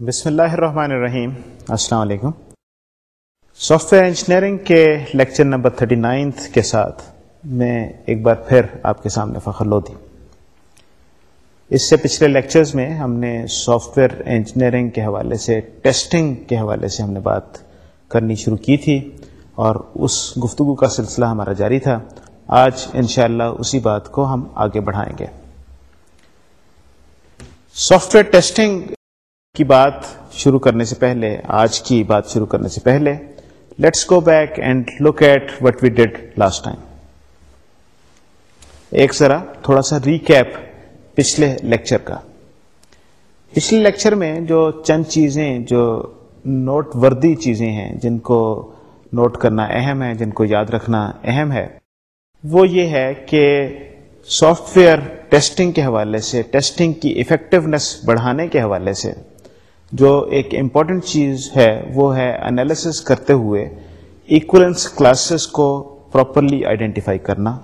بسم اللہ الرحمن الرحیم۔ السلام علیکم۔ سافٹ ویئر انجینئرنگ کے لیکچر نمبر تھرٹی نائنتھ کے ساتھ میں ایک بار پھر آپ کے سامنے فخر لو دی اس سے پچھلے لیکچرز میں ہم نے سافٹ ویئر انجینئرنگ کے حوالے سے ٹیسٹنگ کے حوالے سے ہم نے بات کرنی شروع کی تھی اور اس گفتگو کا سلسلہ ہمارا جاری تھا۔ آج انشاءاللہ اسی بات کو ہم آگے بڑھائیں گے۔ سافٹ ویئر ٹیسٹنگ کی بات شروع کرنے سے پہلے، آج کی بات شروع کرنے سے پہلے let's go back and look at what we did last time ایک ذرا تھوڑا سا ریکیپ پچھلے لیکچر کا۔ پچھلے لیکچر میں جو چند چیزیں، جو نوٹ وردی چیزیں ہیں، جن کو نوٹ کرنا اہم ہے، جن کو یاد رکھنا اہم ہے، وہ یہ ہے کہ سافٹ ویئر ٹیسٹنگ کے حوالے سے ٹیسٹنگ کی افیکٹونیس بڑھانے کے حوالے سے جو ایک امپورٹنٹ چیز ہے، وہ ہے انالیسس کرتے ہوئے ایکولنس کلاسز کو پراپرلی آئیڈینٹیفائی کرنا۔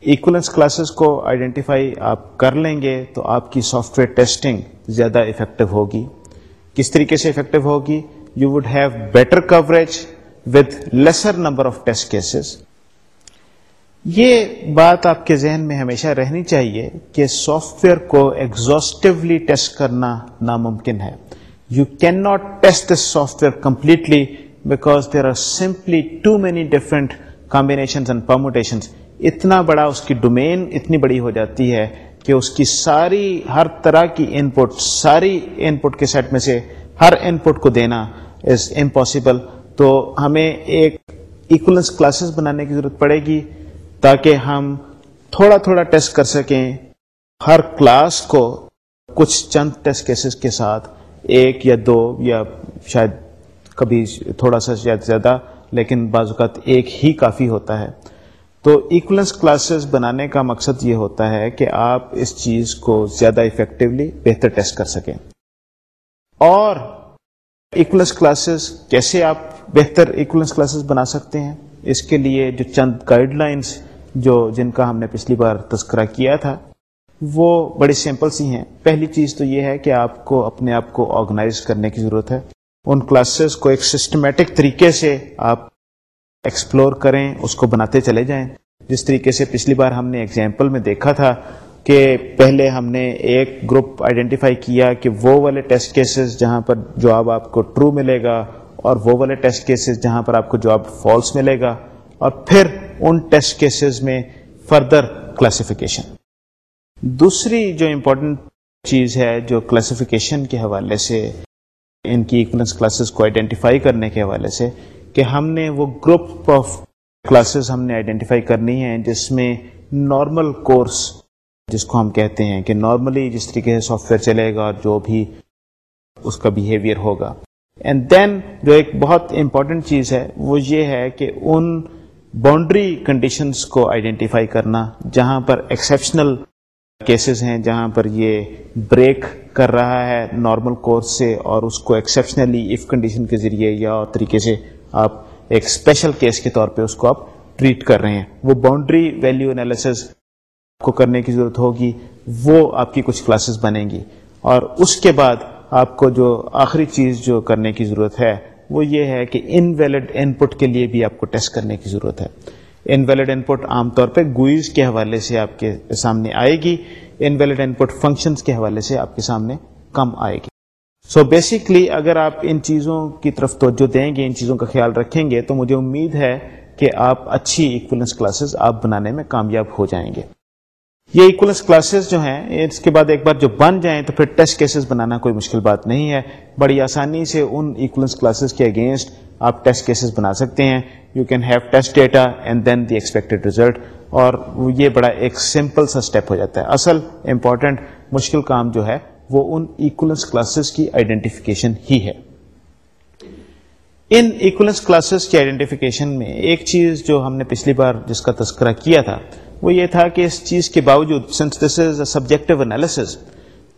ایکولنس کلاسز کو آئیڈینٹیفائی آپ کر لیں گے تو آپ کی سافٹ ویئر ٹیسٹنگ زیادہ افیکٹو ہوگی۔ کس طریقے سے افیکٹو ہوگی؟ You would have better coverage with lesser number of test cases یہ بات آپ کے ذہن میں ہمیشہ رہنی چاہیے کہ سافٹ ویئر کو ایگزاسٹولی ٹیسٹ کرنا ناممکن ہے۔ You can not test this software completely because there are simply too many different combination and permutation اتنا بڑا اس کی ڈومین اتنی بڑی ہو جاتی ہے کہ اس کی ساری، ہر طرح کی ان پٹ ساری ان پٹ کے سیٹ میں سے ہر ان پٹ کو دینا از امپاسبل تو ہمیں ایک ایکولنس کلاسز بنانے کی ضرورت پڑے گی۔ تاکہ ہم تھوڑا تھوڑا ٹیسٹ کر سکیں۔ ہر کلاس کو کچھ چند ٹیسٹ کیسز کے ساتھ، ایک یا دو یا شاید کبھی تھوڑا سا شاید زیادہ، لیکن بعض اوقات ایک ہی کافی ہوتا ہے۔ تو ایکولنس کلاسز بنانے کا مقصد یہ ہوتا ہے کہ آپ اس چیز کو زیادہ افیکٹولی بہتر ٹیسٹ کر سکیں۔ اور ایکولنس کلاسز کیسے آپ بہتر ایکولنس کلاسز بنا سکتے ہیں؟ اس کے لیے جو چند گائیڈ لائنس جو جن کا ہم نے پچھلی بار تذکرہ کیا تھا، وہ بڑی سمپل سی ہیں۔ پہلی چیز تو یہ ہے کہ آپ کو اپنے آپ کو آرگنائز کرنے کی ضرورت ہے۔ ان کلاسز کو ایک سسٹمیٹک طریقے سے آپ ایکسپلور کریں، اس کو بناتے چلے جائیں۔ جس طریقے سے پچھلی بار ہم نے ایگزامپل میں دیکھا تھا کہ پہلے ہم نے ایک گروپ آئیڈینٹیفائی کیا کہ وہ والے ٹیسٹ کیسز جہاں پر جواب آپ کو ٹرو ملے گا اور وہ والے ٹیسٹ کیسز جہاں پر آپ کو جواب فالس ملے گا۔ اور پھر ان ٹیسٹ کیسز میں فردر کلاسیفیکیشن دوسری جو امپورٹنٹ چیز ہے جو کلاسیفیکیشن کے حوالے سے ان کی ایکولنس کلاسز کو آئیڈینٹیفائی کرنے کے حوالے سے کہ ہم نے وہ گروپ آف کلاسز ہم نے آئیڈینٹیفائی کرنی ہے جس میں نارمل کورس جس کو ہم کہتے ہیں کہ نارملی جس طریقے سے سافٹ ویئر چلے گا اور جو بھی اس کا بیہیویئر ہوگا. اینڈ دین جو ایک بہت امپورٹنٹ چیز ہے وہ یہ ہے کہ ان باؤنڈری کنڈیشنز کو آئیڈینٹیفائی کرنا، جہاں پر ایکسیپشنل کیسز ہیں، جہاں پر یہ بریک کر رہا ہے نارمل کورس سے اور اس کو ایکسیپشنلی اف کنڈیشن کے ذریعے یا اور طریقے سے آپ ایک اسپیشل کیس کے طور پہ اس کو آپ ٹریٹ کر رہے ہیں۔ وہ باؤنڈری ویلیو انالیسز کو کرنے کی ضرورت ہوگی، وہ آپ کی کچھ کلاسز بنیں گی۔ اور اس کے بعد آپ کو جو آخری چیز جو کرنے کی ضرورت ہے وہ یہ ہے کہ ان ویلڈ ان پٹ کے لیے بھی آپ کو ٹیسٹ کرنے کی ضرورت ہے۔ ان ویلڈ ان پٹ عام طور پہ گوئز کے حوالے سے آپ کے سامنے آئے گی۔ ان ویلڈ ان پٹ فنکشنس کے حوالے سے آپ کے سامنے کم آئے گی۔ سو so بیسکلی اگر آپ ان چیزوں کی طرف توجہ دیں گے، ان چیزوں کا خیال رکھیں گے، تو مجھے امید ہے کہ آپ اچھی ایکولنس کلاسز آپ بنانے میں کامیاب ہو جائیں گے۔ یہ ایکولنس کلاسز جو ہیں، اس کے بعد ایک بار جو بن جائیں تو پھر ٹیسٹ کیسز بنانا کوئی مشکل بات نہیں ہے۔ بڑی آسانی سے ان ایکولنس کلاسز کے اگینسٹ آپ ٹیسٹ کیسز بنا سکتے ہیں۔ You can have test data and then the expected result اور یہ بڑا ایک سمپل سا اسٹیپ ہو جاتا ہے۔ اصل امپورٹنٹ مشکل کام جو ہے، وہ ان ایکولنس کلاسز کی آئیڈینٹیفیکیشن ہی ہے۔ ان ایکولنس کلاسز کی آئیڈینٹیفیکیشن میں ایک چیز جو ہم نے پچھلی بار جس کا تذکرہ کیا تھا وہ یہ تھا کہ اس چیز کے باوجود since this is a subjective analysis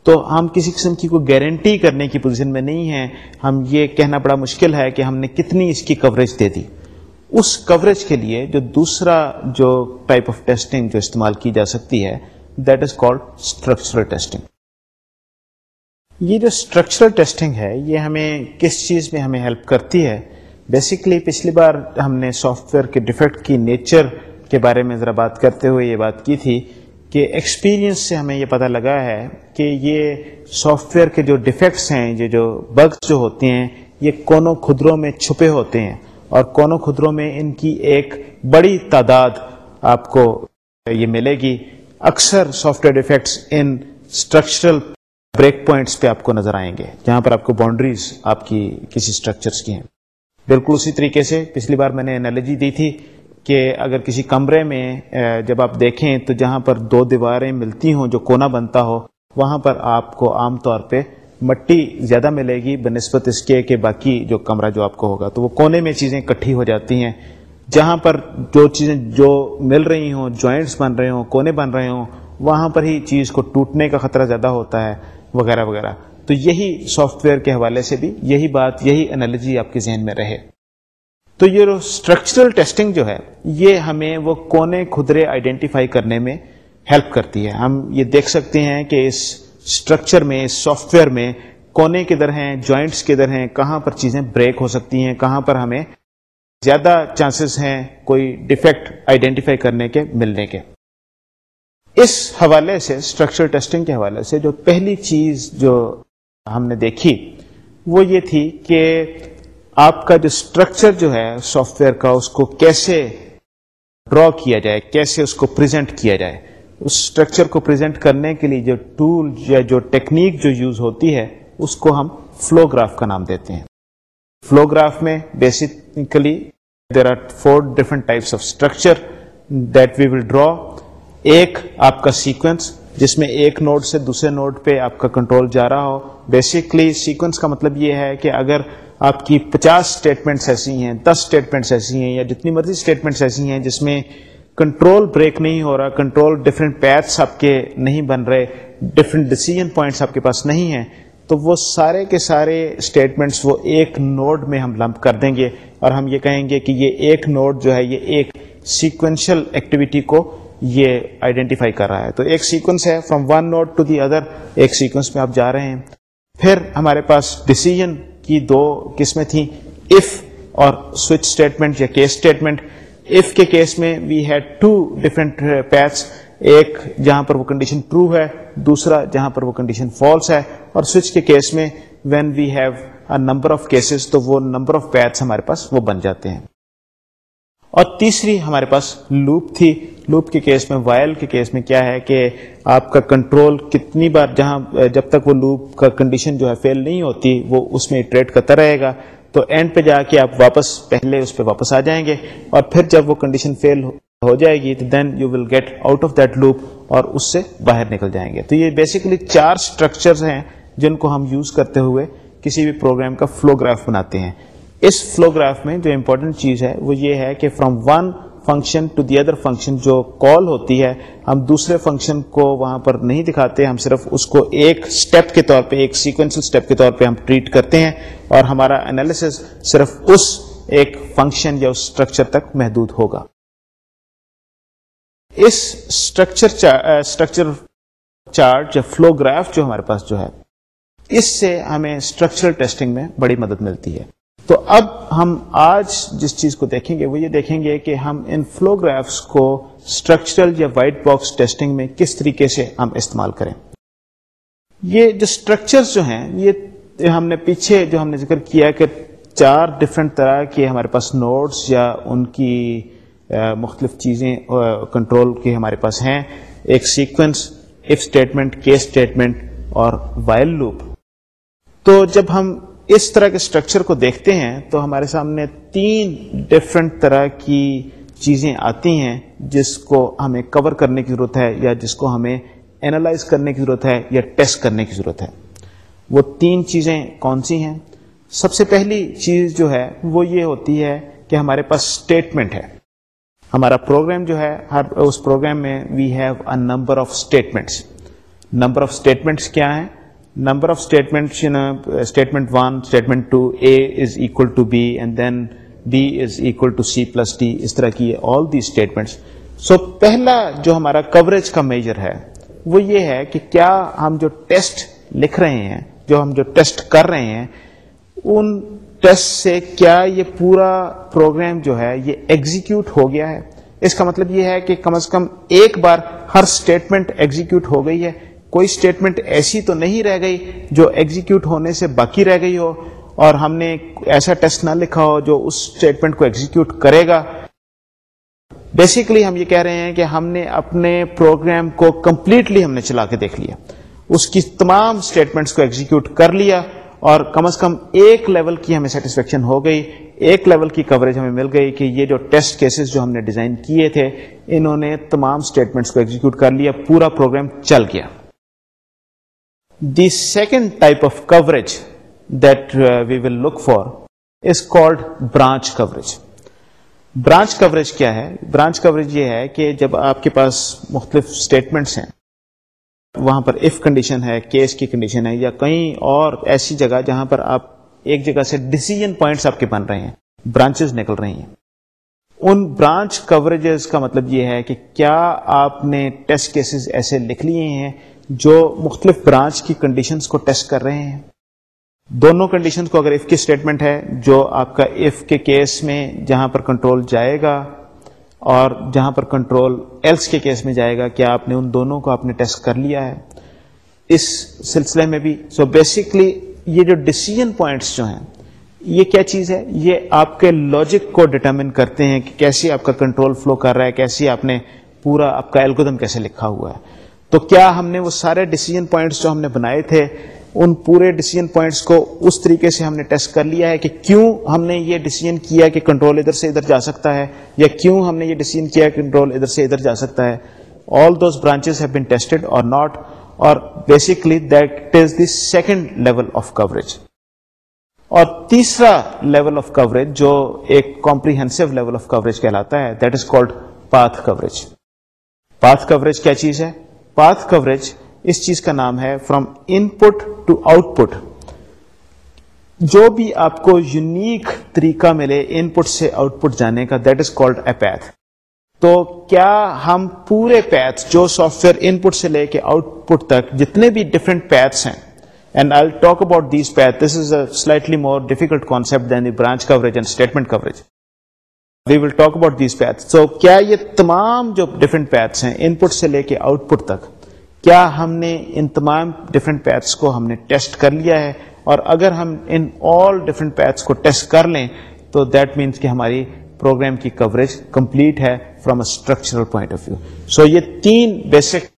تو ہم کسی قسم کی کوئی گارنٹی کرنے کی پوزیشن میں نہیں ہیں۔ ہم یہ کہنا بڑا مشکل ہے کہ ہم نے کتنی اس کی کوریج دے دی۔ اس کوریج کے لیے جو دوسرا جو ٹائپ آف ٹیسٹنگ جو استعمال کی جا سکتی ہے that is called structural testing یہ جو اسٹرکچرل ٹیسٹنگ ہے، یہ ہمیں کس چیز میں ہمیں ہیلپ کرتی ہے؟ بیسکلی پچھلی بار ہم نے سافٹ ویئر کے ڈیفیکٹ کی نیچر کے بارے میں ذرا بات کرتے ہوئے یہ بات کی تھی کہ ایکسپیرینس سے ہمیں یہ پتہ لگا ہے کہ یہ سافٹ ویئر کے جو ڈیفیکٹس ہیں، یہ جو بگس جو ہوتے ہیں، یہ کونوں خدروں میں چھپے ہوتے ہیں اور کونوں خدروں میں ان کی ایک بڑی تعداد آپ کو یہ ملے گی۔ اکثر سافٹ ویئر ڈیفیکٹس ان اسٹرکچرل بریک پوائنٹس پہ آپ کو نظر آئیں گے، جہاں پر آپ کو باؤنڈریز آپ کی کسی اسٹرکچرس کی ہیں۔ بالکل اسی طریقے سے پچھلی بار میں نے انالوجی دی تھی کہ اگر کسی کمرے میں جب آپ دیکھیں تو جہاں پر دو دیواریں ملتی ہوں جو کونا بنتا ہو، وہاں پر آپ کو عام طور پہ مٹی زیادہ ملے گی، بنسبت اس کے کہ باقی جو کمرہ جو آپ کو ہوگا۔ تو وہ کونے میں چیزیں اکٹھی ہو جاتی ہیں۔ جہاں پر جو چیزیں جو مل رہی ہوں جوائنٹس بن رہے ہوں، کونے بن رہے ہوں، وہاں پر ہی چیز کو ٹوٹنے کا خطرہ زیادہ ہوتا ہے، وغیرہ وغیرہ۔ تو یہی سافٹ ویئر کے حوالے سے بھی یہی بات، یہی انالوجی آپ کے ذہن میں رہے۔ تو یہ جو اسٹرکچرل ٹیسٹنگ جو ہے، یہ ہمیں وہ کونے خدرے آئیڈینٹیفائی کرنے میں ہیلپ کرتی ہے۔ ہم یہ دیکھ سکتے ہیں کہ اس اسٹرکچر میں، اس سافٹ ویئر میں کونے کدھر ہیں جوائنٹس کدھر ہیں، کہاں پر چیزیں بریک ہو سکتی ہیں، کہاں پر ہمیں زیادہ چانسز ہیں کوئی ڈیفیکٹ آئیڈینٹیفائی کرنے کے، ملنے کے۔ اس حوالے سے اسٹرکچر ٹیسٹنگ کے حوالے سے جو پہلی چیز جو ہم نے دیکھی، وہ یہ تھی کہ آپ کا جو اسٹرکچر جو ہے سافٹ ویئر کا، اس کو کیسے ڈرا کیا جائے، کیسے اس کو پریزنٹ کیا جائے، اس اسٹرکچر کو پریزنٹ کرنے کے لیے جو ٹول یا جو ٹیکنیک جو یوز ہوتی ہے، اس کو ہم فلو گراف کا نام دیتے ہیں۔ فلو گراف میں basically there are four different types of structure that we will draw ایک آپ کا سیکوینس جس میں ایک نوڈ سے دوسرے نوڈ پہ آپ کا کنٹرول جا رہا ہو۔ بیسکلی سیکوینس کا مطلب یہ ہے کہ اگر آپ کی پچاس اسٹیٹمنٹس ایسی ہیں، دس اسٹیٹمنٹس ایسی ہیں یا جتنی مرضی اسٹیٹمنٹس ایسی ہیں جس میں کنٹرول بریک نہیں ہو رہا کنٹرول ڈفرینٹ پیتھس آپ کے نہیں بن رہے ڈفرینٹ ڈسیزن پوائنٹس آپ کے پاس نہیں ہیں، تو وہ سارے کے سارے اسٹیٹمنٹس وہ ایک نوڈ میں ہم لمپ کر دیں گے اور ہم یہ کہیں گے کہ یہ ایک نوڈ جو ہے، یہ ایک سیکوینشل ایکٹیویٹی کو یہ آئیڈینٹیفائی کر رہا ہے۔ تو ایک سیکوینس ہے from one node to the other ایک سیکوینس میں آپ جا رہے ہیں۔ پھر ہمارے پاس ڈسیزن کی دو قسمیں تھیں اف اور سوئچ اسٹیٹمنٹ یا کیس اسٹیٹمنٹ اف کے کیس میں we had two different paths ایک جہاں پر وہ کنڈیشن ٹرو ہے، دوسرا جہاں پر وہ کنڈیشن فالس ہے، اور سوئچ کے کیس میں when we have number of cases تو وہ نمبر آف پیتھس ہمارے پاس وہ بن جاتے ہیں۔ اور تیسری ہمارے پاس لوپ تھی لوپ کے کیس میں، وائل کے کیس میں کیا ہے کہ آپ کا کنٹرول کتنی بار، جہاں، جب تک وہ لوپ کا کنڈیشن جو ہے فیل نہیں ہوتی، وہ اس میں ٹریڈ کرتا رہے گا۔ تو اینڈ پہ جا کے آپ واپس پہلے اس پہ واپس آ جائیں گے اور پھر جب وہ کنڈیشن فیل ہو جائے گی، تو then you will get out of that loop اور اس سے باہر نکل جائیں گے۔ تو یہ بیسیکلی چار اسٹرکچر ہیں جن کو ہم یوز کرتے ہوئے کسی بھی پروگرام کا فلو گراف بناتے ہیں۔ اس فلو گراف میں جو امپورٹنٹ چیز ہے، وہ یہ ہے کہ from one function to the other function جو کال ہوتی ہے، ہم دوسرے فنکشن کو وہاں پر نہیں دکھاتے، ہم صرف اس کو ایک اسٹیپ کے طور پہ، ایک سیکوینسل اسٹیپ کے طور پہ ہم ٹریٹ کرتے ہیں اور ہمارا انالیس صرف اس ایک فنکشن یا اس اسٹرکچر تک محدود ہوگا۔ اس اسٹرکچر اسٹرکچر چارٹ یا فلو گراف جو ہمارے پاس جو ہے، اس سے ہمیں اسٹرکچرل ٹیسٹنگ میں بڑی مدد ملتی ہے۔ تو اب ہم آج جس چیز کو دیکھیں گے وہ یہ دیکھیں گے کہ ہم ان فلو گرافس کو اسٹرکچرل یا وائٹ باکس ٹیسٹنگ میں کس طریقے سے ہم استعمال کریں۔ یہ جو اسٹرکچرز جو ہیں، یہ ہم نے پیچھے جو ہم نے ذکر کیا کہ چار ڈفرینٹ طرح کے ہمارے پاس نوٹس یا ان کی مختلف چیزیں کنٹرول کے ہمارے پاس ہیں۔ ایک sequence if statement case statement اور وائل لوپ تو جب ہم اس طرح کے اسٹرکچر کو دیکھتے ہیں تو ہمارے سامنے تین ڈفرینٹ طرح کی چیزیں آتی ہیں جس کو ہمیں کور کرنے کی ضرورت ہے یا جس کو ہمیں اینالائز کرنے کی ضرورت ہے یا ٹیسٹ کرنے کی ضرورت ہے۔ وہ تین چیزیں کون سی ہیں؟ سب سے پہلی چیز جو ہے وہ یہ ہوتی ہے کہ ہمارے پاس اسٹیٹمنٹ ہے۔ ہمارا پروگرام جو ہے، ہر اس پروگرام میں we have a number of statements number of statements کیا ہیں؟ Number of statements in a uh, statement 1 statement 2 a is equal to b and then b is equal to c plus d اس طرح کی all these statements. So پہلا جو ہمارا coverage کا major ہے، وہ یہ ہے کہ کیا ہم جو ٹیسٹ لکھ رہے ہیں، جو ہم جو ٹیسٹ کر رہے ہیں، ان ٹیسٹ سے کیا یہ پورا پروگرام جو ہے، یہ ایگزیکیوٹ ہو گیا ہے؟ اس کا مطلب یہ ہے کہ کم از کم ایک بار ہر اسٹیٹمنٹ ایگزیکیوٹ ہو گئی ہے۔ کوئی اسٹیٹمنٹ ایسی تو نہیں رہ گئی جو ایگزیکیوٹ ہونے سے باقی رہ گئی ہو اور ہم نے ایسا ٹیسٹ نہ لکھا ہو جو اس اسٹیٹمنٹ کو ایگزیکیوٹ کرے گا۔ بیسیکلی ہم یہ کہہ رہے ہیں کہ ہم نے اپنے پروگرام کو کمپلیٹلی ہم نے چلا کے دیکھ لیا۔ اس کی تمام اسٹیٹمنٹس کو ایگزیکیوٹ کر لیا اور کم از کم ایک لیول کی ہمیں سیٹسفیکشن ہو گئی۔ ایک لیول کی کوریج ہمیں مل گئی کہ یہ جو ٹیسٹ کیسز جو ہم نے ڈیزائن کیے تھے، انہوں نے تمام اسٹیٹمنٹس کو ایگزیکیوٹ کر لیا، پورا پروگرام چل گیا۔ The second type of coverage that we will look for is called branch coverage branch coverage کیا ہے برانچ کوریج یہ ہے کہ جب آپ کے پاس مختلف اسٹیٹمنٹس ہیں وہاں پر اف کنڈیشن ہے کیس کی کنڈیشن ہے یا کہیں اور ایسی جگہ جہاں پر آپ ایک جگہ سے ڈسیزن پوائنٹس آپ کے بن رہے ہیں برانچز نکل رہی ہیں ان برانچ کوریجز کا مطلب یہ ہے کہ کیا آپ نے ٹیسٹ کیسز ایسے لکھ لیے ہیں جو مختلف برانچ کی کنڈیشنز کو ٹیسٹ کر رہے ہیں۔ دونوں کنڈیشن کو اگر اف کی اسٹیٹمنٹ ہے، جو آپ کا اف کے کیس میں جہاں پر کنٹرول جائے گا اور جہاں پر کنٹرول ایلس کے کیس میں جائے گا، کیا آپ نے ان دونوں کو آپ نے ٹیسٹ کر لیا ہے؟ اس سلسلے میں بھی۔ سو so بیسکلی یہ جو ڈسیزن پوائنٹس جو ہیں، یہ کیا چیز ہے؟ یہ آپ کے لاجک کو ڈٹرمن کرتے ہیں کہ کیسے آپ کا کنٹرول فلو کر رہا ہے، کیسے آپ نے پورا آپ کا ایلگودم کیسے لکھا ہوا ہے۔ تو کیا ہم نے وہ سارے ڈسیزن پوائنٹس جو ہم نے بنائے تھے، ان پورے ڈیسیجن پوائنٹس کو اس طریقے سے ہم نے ٹیسٹ کر لیا ہے کہ کیوں ہم نے یہ ڈیسیجن کیا کہ کنٹرول ادھر سے ادھر جا سکتا ہے، یا کیوں ہم نے یہ ڈیسیجن کیا کہ کنٹرول ادھر سے ادھر جا سکتا ہے؟ All those branches have been tested اور ناٹ اور basically that is the second level of coverage اور تیسرا لیول آف کوریج جو ایک کمپریہنسو لیول آف کوریج کہلاتا ہے that is called path coverage path coverage کیا چیز ہے؟ پاتھ کوریج اس چیز کا نام ہے from input to output جو بھی آپ کو یونیک طریقہ ملے ان پٹ سے آؤٹ پٹ جانے کا that is called a path تو کیا ہم پورے پیتھ جو سافٹ ویئر ان پٹ سے لے کے آؤٹ پٹ تک جتنے بھی ڈفرنٹ پیتھس ہیں and I talk about these path this is a slightly more difficult concept than the branch coverage and statement coverage we will talk about these path so کیا یہ تمام جو different paths ہیں ان پٹ سے لے کے out put تک کیا ہم نے ان تمام ڈفرینٹ پیتھس کو ہم نے ٹیسٹ کر لیا ہے اور اگر ہم ان آل ڈفرینٹ پیتھس کو ٹیسٹ کر لیں تو دیٹ مینس کہ ہماری پروگرام کی کوریج کمپلیٹ ہے from a structural point of view so یہ تین بیسک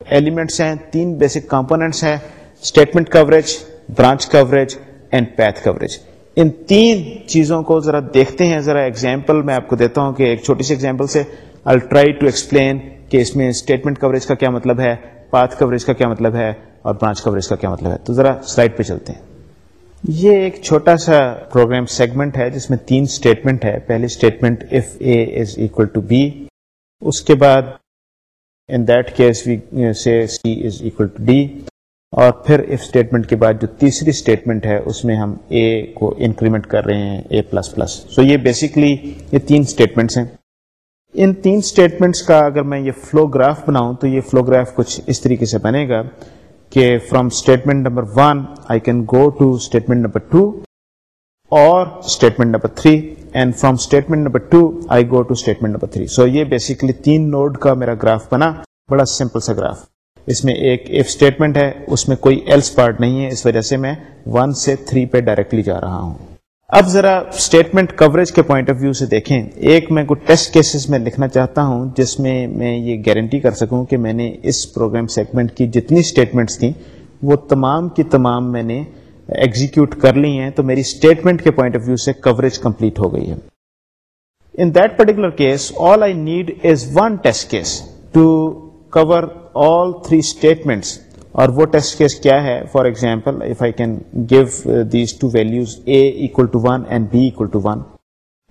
ایلیمنٹس ہیں، تین بیسک کمپونیٹس ہیں statement coverage branch coverage and path coverage ان تین چیزوں کو ذرا دیکھتے ہیں، ذرا ایگزامپل میں آپ کو دیتا ہوں کہ ایک چھوٹی سی ایگزامپل سے آئی ٹرائی ٹو ایکسپلین کہ اس میں اسٹیٹمنٹ کوریج کا کیا مطلب ہے پاتھ کوریج کا کیا مطلب ہے اور برانچ کوریج کا کیا مطلب ہے۔ تو ذرا سلائڈ پہ چلتے ہیں۔ یہ ایک چھوٹا سا پروگرام سیگمنٹ ہے جس میں تین اسٹیٹمنٹ ہے۔ پہلی statement if A is equal to B اس کے بعد in that case we C is equal to D اور پھر اف اسٹیٹمنٹ کے بعد جو تیسری اسٹیٹمنٹ ہے، اس میں ہم اے کو انکریمنٹ کر رہے ہیں اے پلس پلس سو یہ بیسکلی یہ تین اسٹیٹمنٹس ہیں۔ ان تین اسٹیٹمنٹس کا اگر میں یہ فلو گراف بناؤں تو یہ فلو گراف کچھ اس طریقے سے بنے گا کہ from statement number one I can go to statement number two اور statement number three and from statement number two I go to statement number three so یہ بیسکلی تین نوڈ کا میرا گراف بنا، بڑا سمپل سا گراف اس میں ایک ایف اسٹیٹمنٹ ہے، اس میں کوئی ایلس پارٹ نہیں ہے، اس وجہ سے میں ون سے تھری پہ ڈائریکٹلی جا رہا ہوں۔ اب ذرا اسٹیٹمنٹ کوریج کے پوائنٹ آف ویو سے دیکھیں۔ ایک میں کوئی ٹیسٹ کیسز میں لکھنا چاہتا ہوں، جس میں میں یہ گارنٹی کر سکوں کہ میں نے اس پروگرام سیگمنٹ کی جتنی اسٹیٹمنٹس تھیں، وہ تمام کی تمام میں نے ایگزیکیوٹ کر لی ہیں، تو میری اسٹیٹمنٹ کے پوائنٹ آف ویو سے کوریج کمپلیٹ ہو گئی ہے۔ In that particular case all I need is one test case to cover all three statements اور وہ ٹیسٹ کیس کیا ہے? For example if I can give these two values A equal to one and B equal to one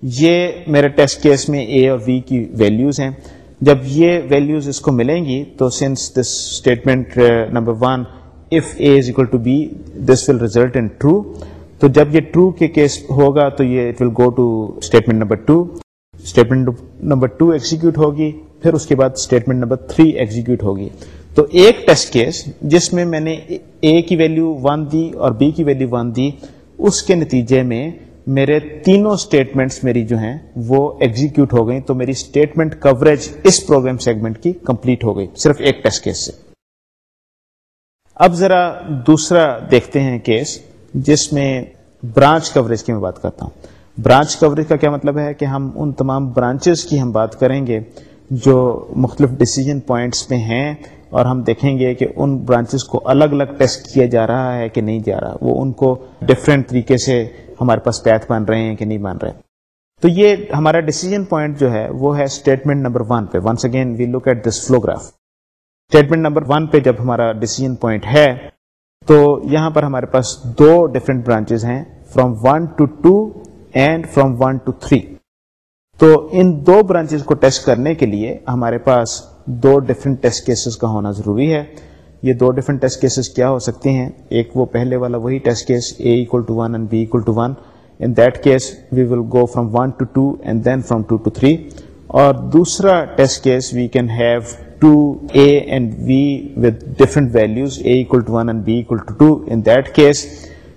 یہ میرے test case میں اے اور be کی values ہیں. جب یہ ویلوز اس کو ملیں گی، تو since this statement number one if A is equal to B this will result in true تو جب یہ ٹرو کے کیس ہوگا، تو یہ it will go to statement number two statement number two execute ہوگی. پھر اس کے بعد اسٹیٹمنٹ نمبر تھری ایگزیکیوٹ ہوگی۔ تو ایک ٹیسٹ کیس جس میں میں نے اے کی ویلیو ون دی اور بی کی ویلیو ون دی، اس کے نتیجے میں میرے تینوں اسٹیٹمنٹس میری جو ہیں وہ ایگزیکیوٹ ہو گئی تو میری اسٹیٹمنٹ کوریج اس پروگرام سیگمنٹ کی کمپلیٹ ہو گئی، صرف ایک ٹیسٹ کیس سے۔ اب ذرا دوسرا دیکھتے ہیں کیس جس میں برانچ کوریج کی میں بات کرتا ہوں۔ برانچ کوریج کا کیا مطلب ہے؟ کہ ہم ان تمام برانچز کی ہم بات کریں گے۔ جو مختلف ڈسیزن پوائنٹس پہ ہیں اور ہم دیکھیں گے کہ ان برانچز کو الگ الگ ٹیسٹ کیا جا رہا ہے کہ نہیں جا رہا، وہ ان کو ڈفرینٹ طریقے سے ہمارے پاس پیتھ بن رہے ہیں کہ نہیں بن رہے۔ تو یہ ہمارا ڈیسیجن پوائنٹ جو ہے، وہ ہے اسٹیٹمنٹ نمبر ون پہ۔ Once again we look at this flow graph statement number one پہ جب ہمارا ڈیسیجن پوائنٹ ہے، تو یہاں پر ہمارے پاس دو ڈفرینٹ برانچز ہیں from one to two and from one to three تو ان دو برانچز کو ٹیسٹ کرنے کے لیے ہمارے پاس دو ڈفرینٹ ٹیسٹ کیسز کا ہونا ضروری ہے۔ یہ دو ڈفرنٹ ٹیسٹ کیسز کیا ہو سکتے ہیں؟ ایک وہ پہلے والا وہی test case A equal to one and B equal to one in that case we will go from one to two and then from two to three اور دوسرا test case we can have to A and B with different values A equal to one and B equal to two in that case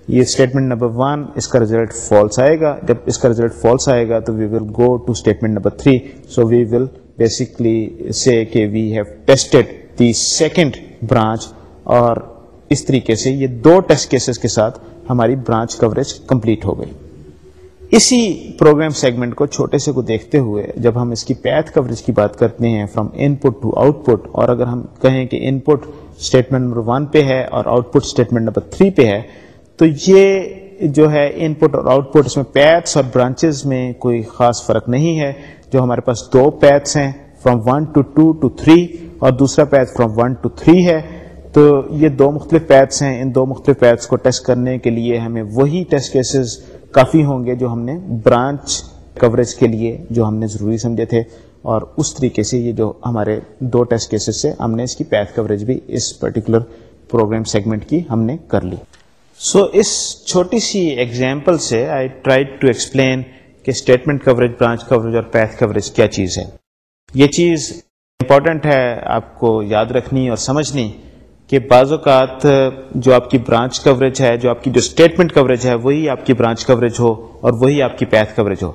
یہ statement number one اس کا result false آئے گا۔ جب اس کا result false آئے گا تو we will go to statement number three so we will basically say کہ we have tested the second branch اور اس طریقے سے یہ دو ٹیسٹ کیسز کے ساتھ ہماری برانچ کوریج کمپلیٹ ہو گئی۔ اسی پروگرام سیگمنٹ کو چھوٹے سے کو دیکھتے ہوئے جب ہم اس کی پیتھ کوریج کی بات کرتے ہیں from input to output اور اگر ہم کہیں کہ input statement number one پہ ہے اور output statement number three پہ ہے تو یہ جو ہے ان پٹ اور آؤٹ پٹ اس میں پیتھس اور برانچز میں کوئی خاص فرق نہیں ہے۔ جو ہمارے پاس دو پیتھس ہیں from one to two to three اور دوسرا path from one to three ہے۔ تو یہ دو مختلف پیتھس ہیں۔ ان دو مختلف پیتھس کو ٹیسٹ کرنے کے لیے ہمیں وہی ٹیسٹ کیسز کافی ہوں گے جو ہم نے برانچ کوریج کے لیے جو ہم نے ضروری سمجھے تھے۔ اور اس طریقے سے یہ جو ہمارے دو ٹیسٹ کیسز سے ہم نے اس کی پیتھ کوریج بھی اس پرٹیکولر پروگرام سیگمنٹ کی ہم نے کر لی۔ سو so, اس چھوٹی سی ایگزامپل سے آئی ٹرائی ٹو ایکسپلین کہ اسٹیٹمنٹ کوریج برانچ کوریج اور پیتھ کوریج کیا چیز ہے یہ چیز امپورٹنٹ ہے آپ کو یاد رکھنی اور سمجھنی کہ بعض اوقات جو آپ کی برانچ کوریج ہے جو آپ کی جو اسٹیٹمنٹ کوریج ہے وہی آپ کی برانچ کوریج ہو اور وہی آپ کی پیتھ کوریج ہو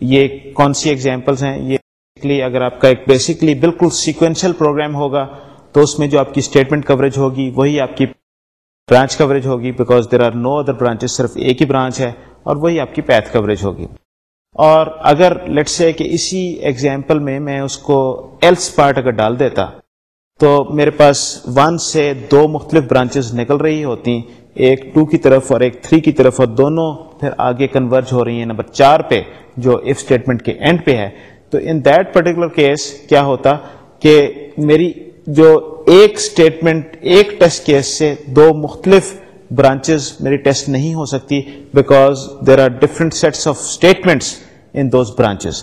یہ کون سی ایگزامپلس ہیں یہ اگر آپ کا ایک بیسکلی بالکل سیکوینشل پروگرام ہوگا تو اس میں جو آپ کی اسٹیٹمنٹ کوریج ہوگی وہی آپ کی برانچ کوریج ہوگی because there are no other branch صرف ایک ہی برانچ ہے اور وہی آپ کی پیتھ کوریج ہوگی۔ اور اگر لیٹ سے کہ اسی ایگزامپل میں میں اس کو ایلس پارٹ اگر ڈال دیتا، تو میرے پاس ون سے دو مختلف برانچز نکل رہی ہوتی ایک ٹو کی طرف اور ایک تھری کی طرف اور دونوں پھر آگے کنورج ہو رہی ہیں نمبر چار پہ، جو اف اسٹیٹمنٹ کے اینڈ پہ ہے۔ تو ان دیٹ پرٹیکولر کیس کیا ہوتا کہ میری جو ایک اسٹیٹمنٹ ایک ٹیسٹ کیس سے دو مختلف برانچز میری ٹیسٹ نہیں ہو سکتی because there are different sets of statements in those branches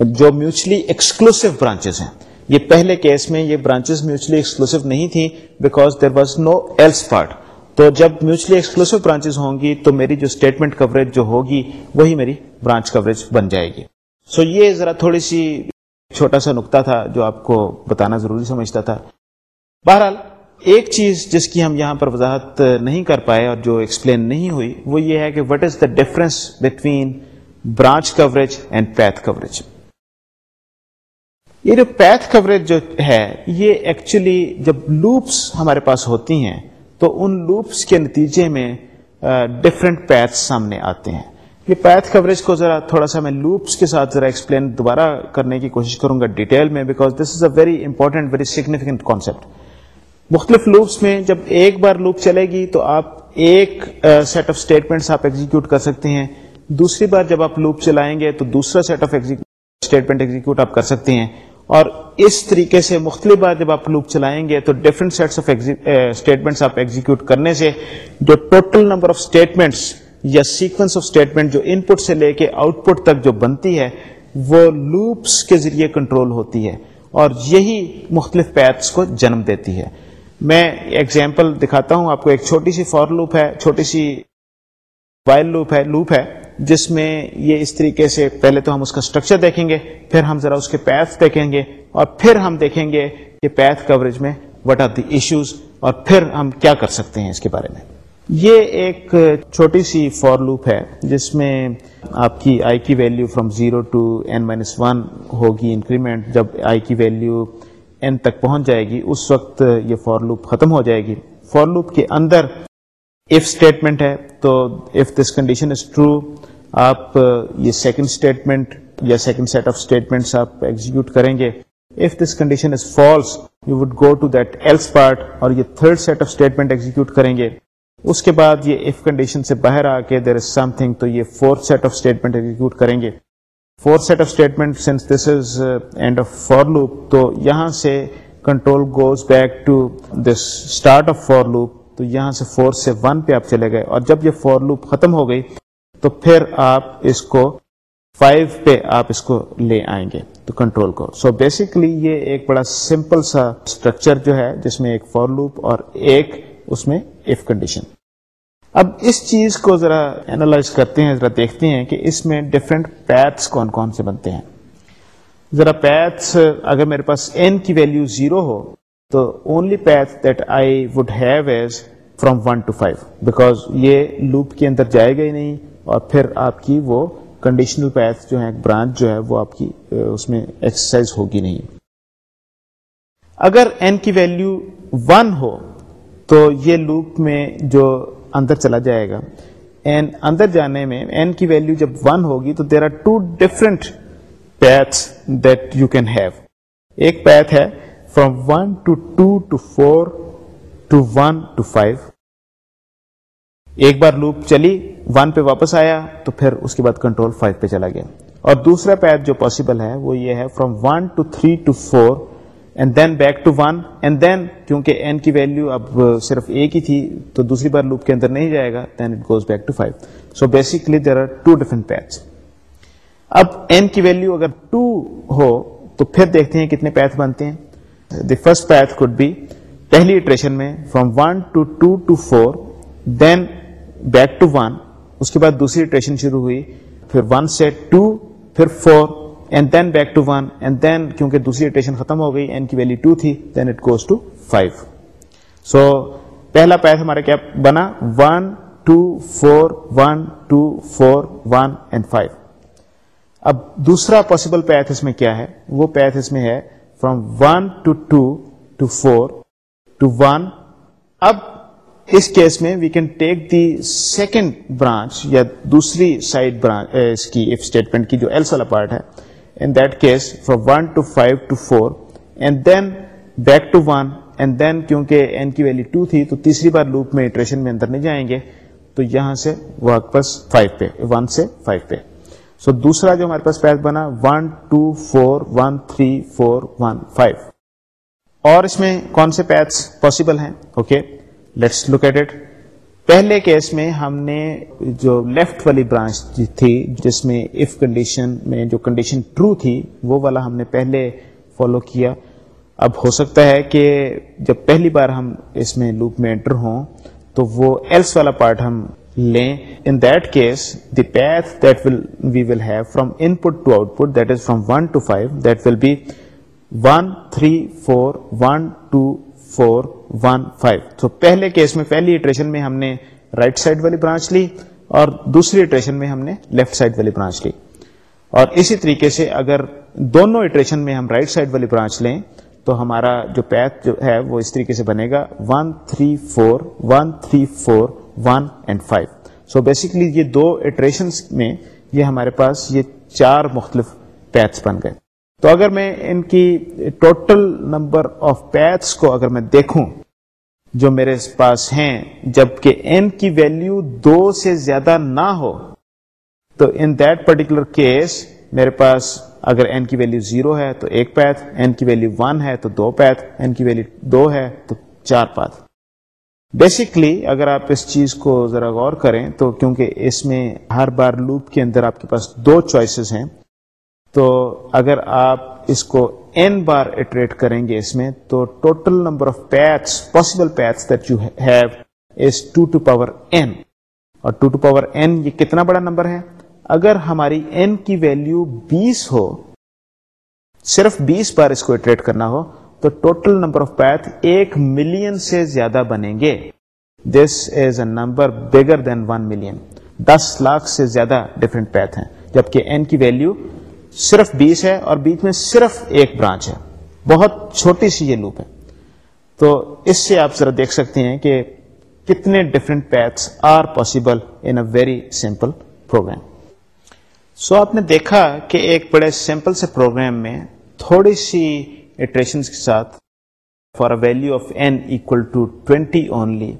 جو میوچلی ایکسکلوسو برانچز ہیں. یہ پہلے کیس میں یہ برانچز میوچلی ایکسکلوسو نہیں تھی because there was no else part تو جب میوچلی ایکسکلوسو برانچز ہوں گی تو میری جو اسٹیٹمنٹ کوریج جو ہوگی وہی میری برانچ کوریج بن جائے گی. سو so یہ ذرا تھوڑی سی چھوٹا سا نقطہ تھا جو آپ کو بتانا ضروری سمجھتا تھا۔ بہرحال، ایک چیز جس کی ہم یہاں پر وضاحت نہیں کر پائے اور جو ایکسپلین نہیں ہوئی، وہ یہ ہے کہ what is the difference between branch coverage and path coverage یہ جو پیتھ کوریج جو ہے، یہ ایکچولی جب لوپس ہمارے پاس ہوتی ہیں، تو ان لوپس کے نتیجے میں ڈفرینٹ پیتھ سامنے آتے ہیں۔ یہ پیتھ کوریج کو ذرا تھوڑا سا میں لوپس کے ساتھ ذرا ایکسپلین دوبارہ کرنے کی کوشش کروں گا ڈیٹیل میں because this is a very important very significant concept مختلف لوپس میں جب ایک بار لوپ چلے گی تو آپ ایک سیٹ آف اسٹیٹمنٹس آپ ایگزیکیوٹ کر سکتے ہیں۔ دوسری بار جب آپ لوپ چلائیں گے تو دوسرا سیٹ آف اسٹیٹمنٹ ایگزیکیوٹ آپ کر سکتے ہیں۔ اور اس طریقے سے مختلف بار جب آپ لوپ چلائیں گے تو ڈفرنٹ سیٹس آف اسٹیٹمنٹس آپ ایگزیکیوٹ کرنے سے جو ٹوٹل نمبر آف اسٹیٹمنٹس یا سیکوینس آف اسٹیٹمنٹ جو ان پٹ سے لے کے آؤٹ پٹ تک جو بنتی ہے، وہ لوپس کے ذریعے کنٹرول ہوتی ہے اور یہی مختلف پیتھس کو جنم دیتی ہے۔ میں ایگزامپل دکھاتا ہوں، آپ کو ایک چھوٹی سی فور لوپ ہے، چھوٹی سی وائل لوپ ہے لوپ ہے، جس میں یہ اس طریقے سے پہلے تو ہم اس کا اسٹرکچر دیکھیں گے، پھر ہم ذرا اس کے پیتھ دیکھیں گے اور پھر ہم دیکھیں گے کہ پیتھ کوریج میں وٹ آر دی ایشوز اور پھر ہم کیا کر سکتے ہیں اس کے بارے میں۔ یہ ایک چھوٹی سی فور لوپ ہے، جس میں آپ کی آئی کی value from zero to N minus one ہوگی انکریمنٹ جب آئی کی ویلو این تک پہنچ جائے گی، اس وقت یہ فور لوپ ختم ہو جائے گی۔ فور لوپ کے اندر اف اسٹیٹمنٹ ہے، تو if this condition is true آپ یہ سیکنڈ اسٹیٹمنٹ یا سیکنڈ سیٹ آف اسٹیٹمنٹ آپ ایگزیکیوٹ کریں گے۔ If this condition is false you would go to that else part اور یہ third set of statement execute کریں گے۔ اس کے بعد یہ اف کنڈیشن سے باہر آ کے دیر از سم تھنگ تو یہ fourth set of statement execute کریں گے۔ Fourth set of statement since this is end of for loop تو یہاں سے control goes back to this start of for loop تو یہاں سے فور سے ون پہ آپ چلے گئے۔ اور جب یہ فور لوپ ختم ہو گئی، تو پھر آپ اس کو فائیو پہ آپ اس کو لے آئیں گے، تو کنٹرول کو۔ سو بیسکلی یہ ایک بڑا سمپل سا اسٹرکچر جو ہے، جس میں ایک فور لوپ اور ایک اس میں اف کنڈیشن اب اس چیز کو ذرا اینالائز کرتے ہیں، ذرا دیکھتے ہیں کہ اس میں ڈفرینٹ پیتھس کون کون سے بنتے ہیں۔ ذرا پیتھس اگر میرے پاس این کی ویلو زیرو ہو، تو only path that I would have is from one to five because یہ لوپ کے اندر جائے گا ہی نہیں، اور پھر آپ کی وہ کنڈیشنل پیتھ جو ہے برانچ جو ہے، وہ آپ کی، اس میں ایکسرسائز ہوگی نہیں۔ اگر این کی ویلو ون ہو، تو یہ لوپ میں جو اندر چلا جائے گا۔ این اندر جانے میں این کی ویلو جب ون ہوگی تو there are two different paths that you can have ایک پیتھ ہے from one to two to four to one to five ایک بار لوپ چلی ون پہ واپس آیا تو پھر اس کے بعد کنٹرول فائیو پہ چلا گیا۔ اور دوسرا پیتھ جو پاسبل ہے وہ یہ ہے from one to three to four and then back to one and then کیونکہ این کی ویلو اب صرف ایک ہی تھی تو دوسری بار لوپ کے اندر نہیں جائے گا then it goes back to five so basically there are two different paths اب این کی ویلو اگر ٹو ہو، تو پھر دیکھتے ہیں کتنے پیتھ بنتے ہیں۔ The first path could be پہلی اٹریشن میں from one to two to four then back to one اس کے بعد دوسری اٹریشن شروع ہوئی، پھر ون سے ٹو پھر four and then back to one and then کیونکہ دوسری اٹیشن ختم ہو گئی این کی ویلو ٹو تھی then it goes to five so پہلا پیتھ ہمارا کیا بنا? One two four one two four one and five اب دوسرا پاسبل پیتھ اس میں کیا ہے؟ وہ پیتھ اس میں ہے from one to two to four to one اب اس کیس میں we can take the second branch یا دوسری سائڈ برانچ اس کی اف اسٹیٹمنٹ کی جو ایلس والا پارٹ ہے in that case from 1 to 5 to 4 and then back to 1 and then کیونکہ این کی ویلو ٹو تھی تو تیسری بار لوپ میں اٹریشن میں اندر نہیں جائیں گے تو یہاں سے واپس فائیو پہ ون سے فائیو پہ سو so دوسرا جو ہمارے پاس پیتھ بنا one two four one three four one five اور اس میں کون سے پیتھس پاسبل ہیں okay let's look at it پہلے کیس میں ہم نے جو لیفٹ والی برانچ جی تھی، جس میں اف کنڈیشن میں جو کنڈیشن ٹرو تھی، وہ والا ہم نے پہلے فالو کیا۔ اب ہو سکتا ہے کہ جب پہلی بار ہم اس میں لوپ میں انٹر ہوں، تو وہ ایلس والا پارٹ ہم لیں۔ In that case the path that will we will have from input to output that is from one to five that will be one three four one two four one five تو پہلے case میں پہلی iteration میں ہم نے right right side والی branch لی اور دوسری اٹریشن میں ہم نے لیفٹ سائڈ والی برانچ لی۔ اور اسی طریقے سے اگر دونوں اٹریشن میں ہم رائٹ right سائڈ والی برانچ لیں، تو ہمارا جو پیتھ جو ہے، وہ اس طریقے سے بنے گا۔ One three four one three four one and five so basically یہ دو اٹریشن میں یہ ہمارے پاس یہ چار مختلف پیتھس بن گئے۔ تو اگر میں ان کی ٹوٹل نمبر آف پیتھس کو اگر میں دیکھوں جو میرے پاس ہیں، جبکہ این کی ویلو دو سے زیادہ نہ ہو، تو ان دیٹ پرٹیکولر کیس میرے پاس اگر این کی ویلو زیرو ہے تو ایک پیتھ این کی ویلو ون ہے تو دو پیتھ این کی ویلو دو ہے تو چار پاتھ بیسکلی اگر آپ اس چیز کو ذرا غور کریں، تو کیونکہ اس میں ہر بار لوپ کے اندر آپ کے پاس دو چوائسیز ہیں، تو اگر آپ اس کو این بار اٹریٹ کریں گے اس میں، تو total number of paths possible paths that you have is two to power N اور ٹو ٹو پاور این یہ کتنا بڑا نمبر ہے؟ اگر ہماری این کی ویلو بیس ہو، صرف بیس بار اس کو اٹریٹ کرنا ہو، تو ٹوٹل نمبر آف پیتھ ایک ملین سے زیادہ بنیں گے۔ This is a number bigger than one million دس لاکھ سے زیادہ ڈفرینٹ پیتھ ہیں، جبکہ این کی ویلو صرف بیس ہے اور بیچ میں صرف ایک برانچ ہے۔ بہت چھوٹی سی یہ لوپ ہے۔ تو اس سے آپ ذرا دیکھ سکتے ہیں کہ کتنے different paths are possible in a very simple program so آپ نے دیکھا کہ ایک بڑے سمپل سے پروگرام میں تھوڑی سی اٹریشن کے ساتھ for a value of N equal to twenty only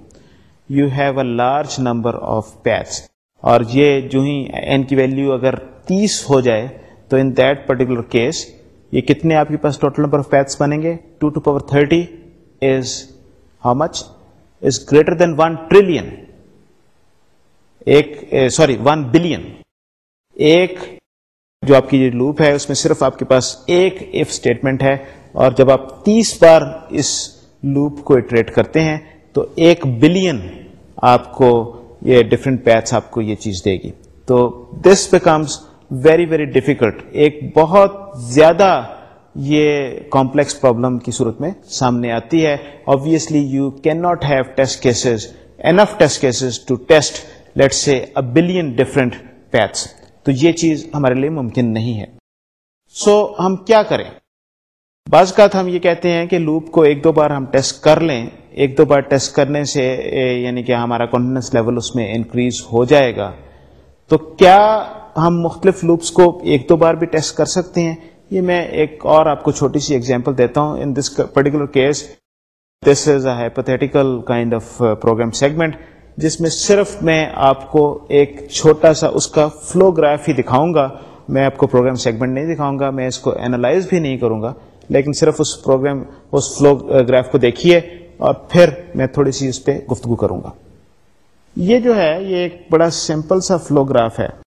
you have a large number of paths اور یہ جو ہی این کی ویلو اگر تیس ہو جائے تو ان دیٹ پرٹیکولر کیس یہ کتنے آپ کے پاس ٹوٹل نمبر آف پیتھس بنیں گے؟ Two to power thirty is how much is greater than one trillion ایک سوری ون بلین ایک جو آپ کی یہ لوپ ہے، اس میں صرف آپ کے پاس ایک ایف اسٹیٹمنٹ ہے، اور جب آپ تیس بار اس لوپ کو اٹریٹ کرتے ہیں، تو ایک بلین آپ کو یہ ڈفرینٹ پیتھس آپ کو یہ چیز دے گی۔ تو this becomes very very difficult ایک بہت زیادہ یہ کمپلیکس پرابلم کی صورت میں سامنے آتی ہے. Obviously you can not have test cases enough test cases to test let's say billion different paths تو یہ چیز ہمارے لیے ممکن نہیں ہے. سو so, ہم کیا کریں؟ بعض کا ہم یہ کہتے ہیں کہ لوپ کو ایک دو بار ہم ٹیسٹ کر لیں. ایک دو بار ٹیسٹ کرنے سے یعنی کہ ہمارا کانفیڈنس لیول اس میں انکریز ہو جائے گا. تو کیا ہم مختلف لوپس کو ایک دو بار بھی ٹیسٹ کر سکتے ہیں۔ یہ میں ایک اور آپ کو چھوٹی سی ایگزامپل دیتا ہوں۔ In this particular case this is a hypothetical kind of program segment جس میں صرف میں آپ کو ایک چھوٹا سا اس کا فلو گراف ہی دکھاؤں گا۔ میں آپ کو پروگرام سیگمنٹ نہیں دکھاؤں گا، میں اس کو اینالائز بھی نہیں کروں گا۔ لیکن صرف اس پروگرام اس فلو گراف uh, کو دیکھیے اور پھر میں تھوڑی سی اس پہ گفتگو کروں گا۔ یہ جو ہے، یہ ایک بڑا سمپل سا فلو گراف ہے۔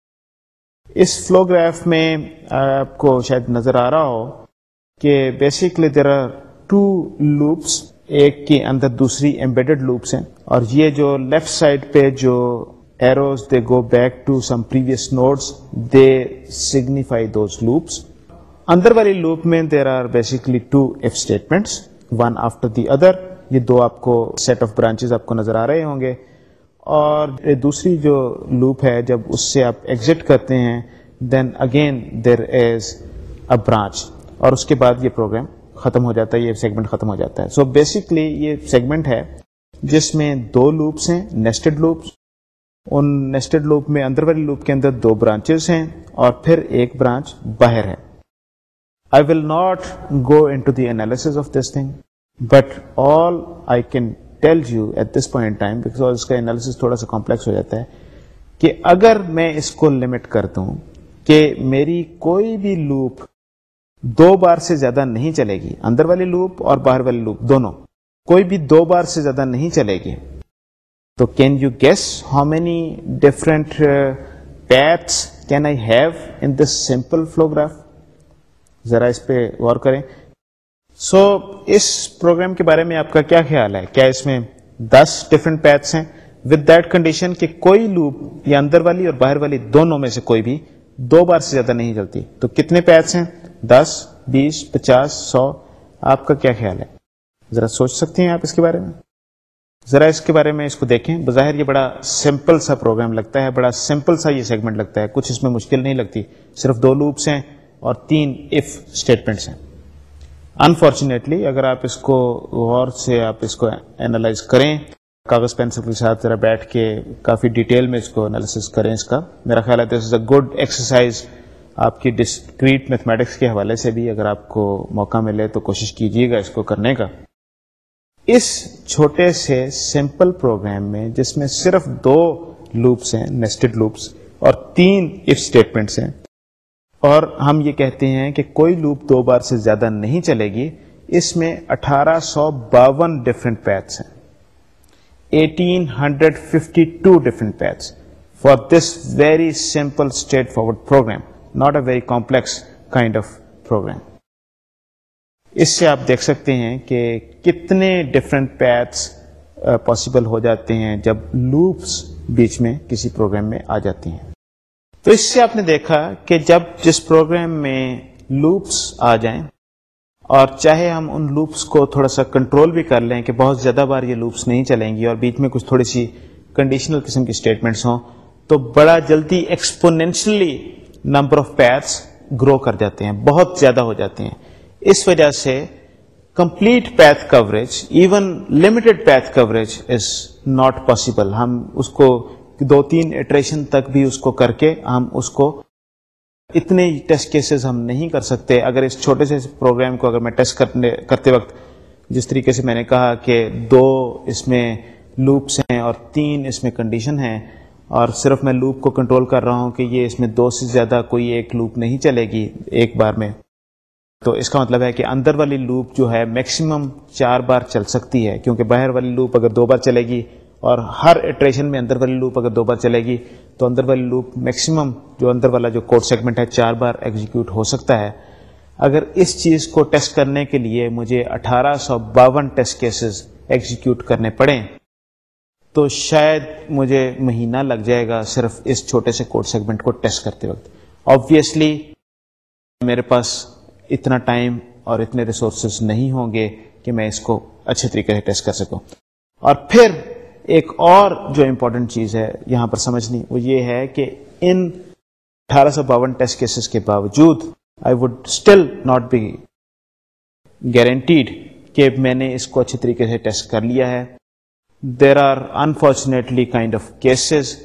اس فلو گراف میں آپ کو شاید نظر آ رہا ہو کہ basically there are two loops ایک کے اندر دوسری ایمبیڈڈ لوپس ہیں۔ اور یہ جو لیفٹ سائڈ پہ جو arrows they go back to some previous nodes they signify those loops اندر والی لوپ میں there are basically two if statements one after the other یہ دو آپ کو سیٹ آف برانچز آپ کو نظر آ رہے ہوں گے۔ اور دوسری جو لوپ ہے، جب اس سے آپ ایگزٹ کرتے ہیں then again there is a branch اور اس کے بعد یہ پروگرام ختم ہو جاتا ہے، یہ سیگمنٹ ختم ہو جاتا ہے. سو so بیسکلی یہ سیگمنٹ ہے جس میں دو لوپس ہیں نیسٹڈ لوپس ان نیسٹڈ لوپ میں اندر والی لوپ کے اندر دو برانچز ہیں اور پھر ایک برانچ باہر ہے. I will not go into the analysis of this thing but all I can tell you at this point time because اس کا انالیس تھوڑا سا کمپلیکس ہو جاتا ہے، کہ اگر میں اس کو لمٹ کر دوں کہ میری کوئی بھی لوپ دو بار سے زیادہ نہیں چلے گی، اندر والی لوپ اور باہر والی لوپ دونوں، کوئی بھی دو بار سے زیادہ نہیں چلے گی، تو can you guess how many different paths can I have in this simple flow graph ذرا اس پہ غور کریں سو so, اس پروگرام کے بارے میں آپ کا کیا خیال ہے؟ کیا اس میں دس ڈفرینٹ پیتھس ہیں؟ وتھ دیٹ کنڈیشن کہ کوئی لوپ یا اندر والی اور باہر والی دونوں میں سے کوئی بھی دو بار سے زیادہ نہیں چلتی تو کتنے پیتھس ہیں؟ دس بیس پچاس سو۔ آپ کا کیا خیال ہے؟ ذرا سوچ سکتے ہیں آپ اس کے بارے میں؟ ذرا اس کے بارے میں اس کو دیکھیں۔ بظاہر یہ بڑا سمپل سا پروگرام لگتا ہے بڑا سمپل سا یہ سیگمنٹ لگتا ہے۔ کچھ اس میں مشکل نہیں لگتی۔ صرف دو لوپس ہیں اور تین اف اسٹیٹمنٹس ہیں۔ انفارچونیٹلی اگر آپ اس کو غور سے آپ اس کو اینالائز کریں، کاغذ پینسل کے ساتھ ذرا بیٹھ کے کافی ڈیٹیل میں اس کو انالیس کریں اس کا۔ میرا خیال ہے دس از اے گڈ ایکسرسائز آپ کی ڈسکریٹ میتھمیٹکس کے حوالے سے بھی اگر آپ کو موقع ملے تو کوشش کیجیے گا اس کو کرنے کا۔ اس چھوٹے سے سمپل پروگرام میں جس میں صرف دو لوپس ہیں نیسٹڈ لوپس اور تین اف اسٹیٹمنٹس ہیں اور ہم یہ کہتے ہیں کہ کوئی لوپ دو بار سے زیادہ نہیں چلے گی، اس میں اٹھارہ سو باون ڈفرینٹ پیتھس ہیں۔ Eighteen hundred fifty two different paths for this very simple straightforward program not a very complex kind of program اس سے آپ دیکھ سکتے ہیں کہ کتنے ڈفرینٹ پیتھس پاسبل ہو جاتے ہیں جب لوپس بیچ میں کسی پروگرام میں آ جاتی ہیں۔ تو اس سے آپ نے دیکھا کہ جب جس پروگرام میں لوپس آ جائیں اور چاہے ہم ان لوپس کو تھوڑا سا کنٹرول بھی کر لیں کہ بہت زیادہ بار یہ لوپس نہیں چلیں گی اور بیچ میں کچھ تھوڑی سی کنڈیشنل قسم کی اسٹیٹمنٹس ہوں، تو بڑا جلدی exponentially number of paths grow کر جاتے ہیں، بہت زیادہ ہو جاتے ہیں۔ اس وجہ سے complete path coverage even limited path coverage is not possible ہم اس کو دو تین ایٹریشن تک بھی اس کو کر کے ہم اس کو اتنے ٹیسٹ کیسز ہم نہیں کر سکتے۔ اگر اس چھوٹے سے پروگرام کو اگر میں ٹیسٹ کرنے کرتے وقت جس طریقے سے میں نے کہا کہ دو اس میں لوپس ہیں اور تین اس میں کنڈیشن ہیں اور صرف میں لوپ کو کنٹرول کر رہا ہوں کہ یہ اس میں دو سے زیادہ کوئی ایک لوپ نہیں چلے گی ایک بار میں، تو اس کا مطلب ہے کہ اندر والی لوپ جو ہے میکسیمم چار بار چل سکتی ہے۔ کیونکہ باہر والی لوپ اگر دو بار چلے گی اور ہر ایٹریشن میں اندر والی لوپ اگر دو بار چلے گی، تو اندر والی لوپ میکسیمم جو اندر والا جو کوڈ سیگمنٹ ہے، چار بار ایگزیکیوٹ ہو سکتا ہے۔ اگر اس چیز کو ٹیسٹ کرنے کے لیے مجھے اٹھارہ سو باون ٹیسٹ کیسز ایگزیکیوٹ کرنے پڑیں، تو شاید مجھے مہینہ لگ جائے گا صرف اس چھوٹے سے کوڈ سیگمنٹ کو ٹیسٹ کرتے وقت۔ آبویسلی میرے پاس اتنا ٹائم اور اتنے ریسورسز نہیں ہوں گے کہ میں اس کو اچھے طریقے سے ٹیسٹ کر سکوں۔ اور پھر ایک اور جو امپورٹنٹ چیز ہے یہاں پر سمجھنی، وہ یہ ہے کہ ان اٹھارہ سو باون ٹیسٹ کیسز کے باوجود I would still not be guaranteed کہ میں نے اس کو اچھے طریقے سے ٹیسٹ کر لیا ہے۔ There are unfortunately kind of cases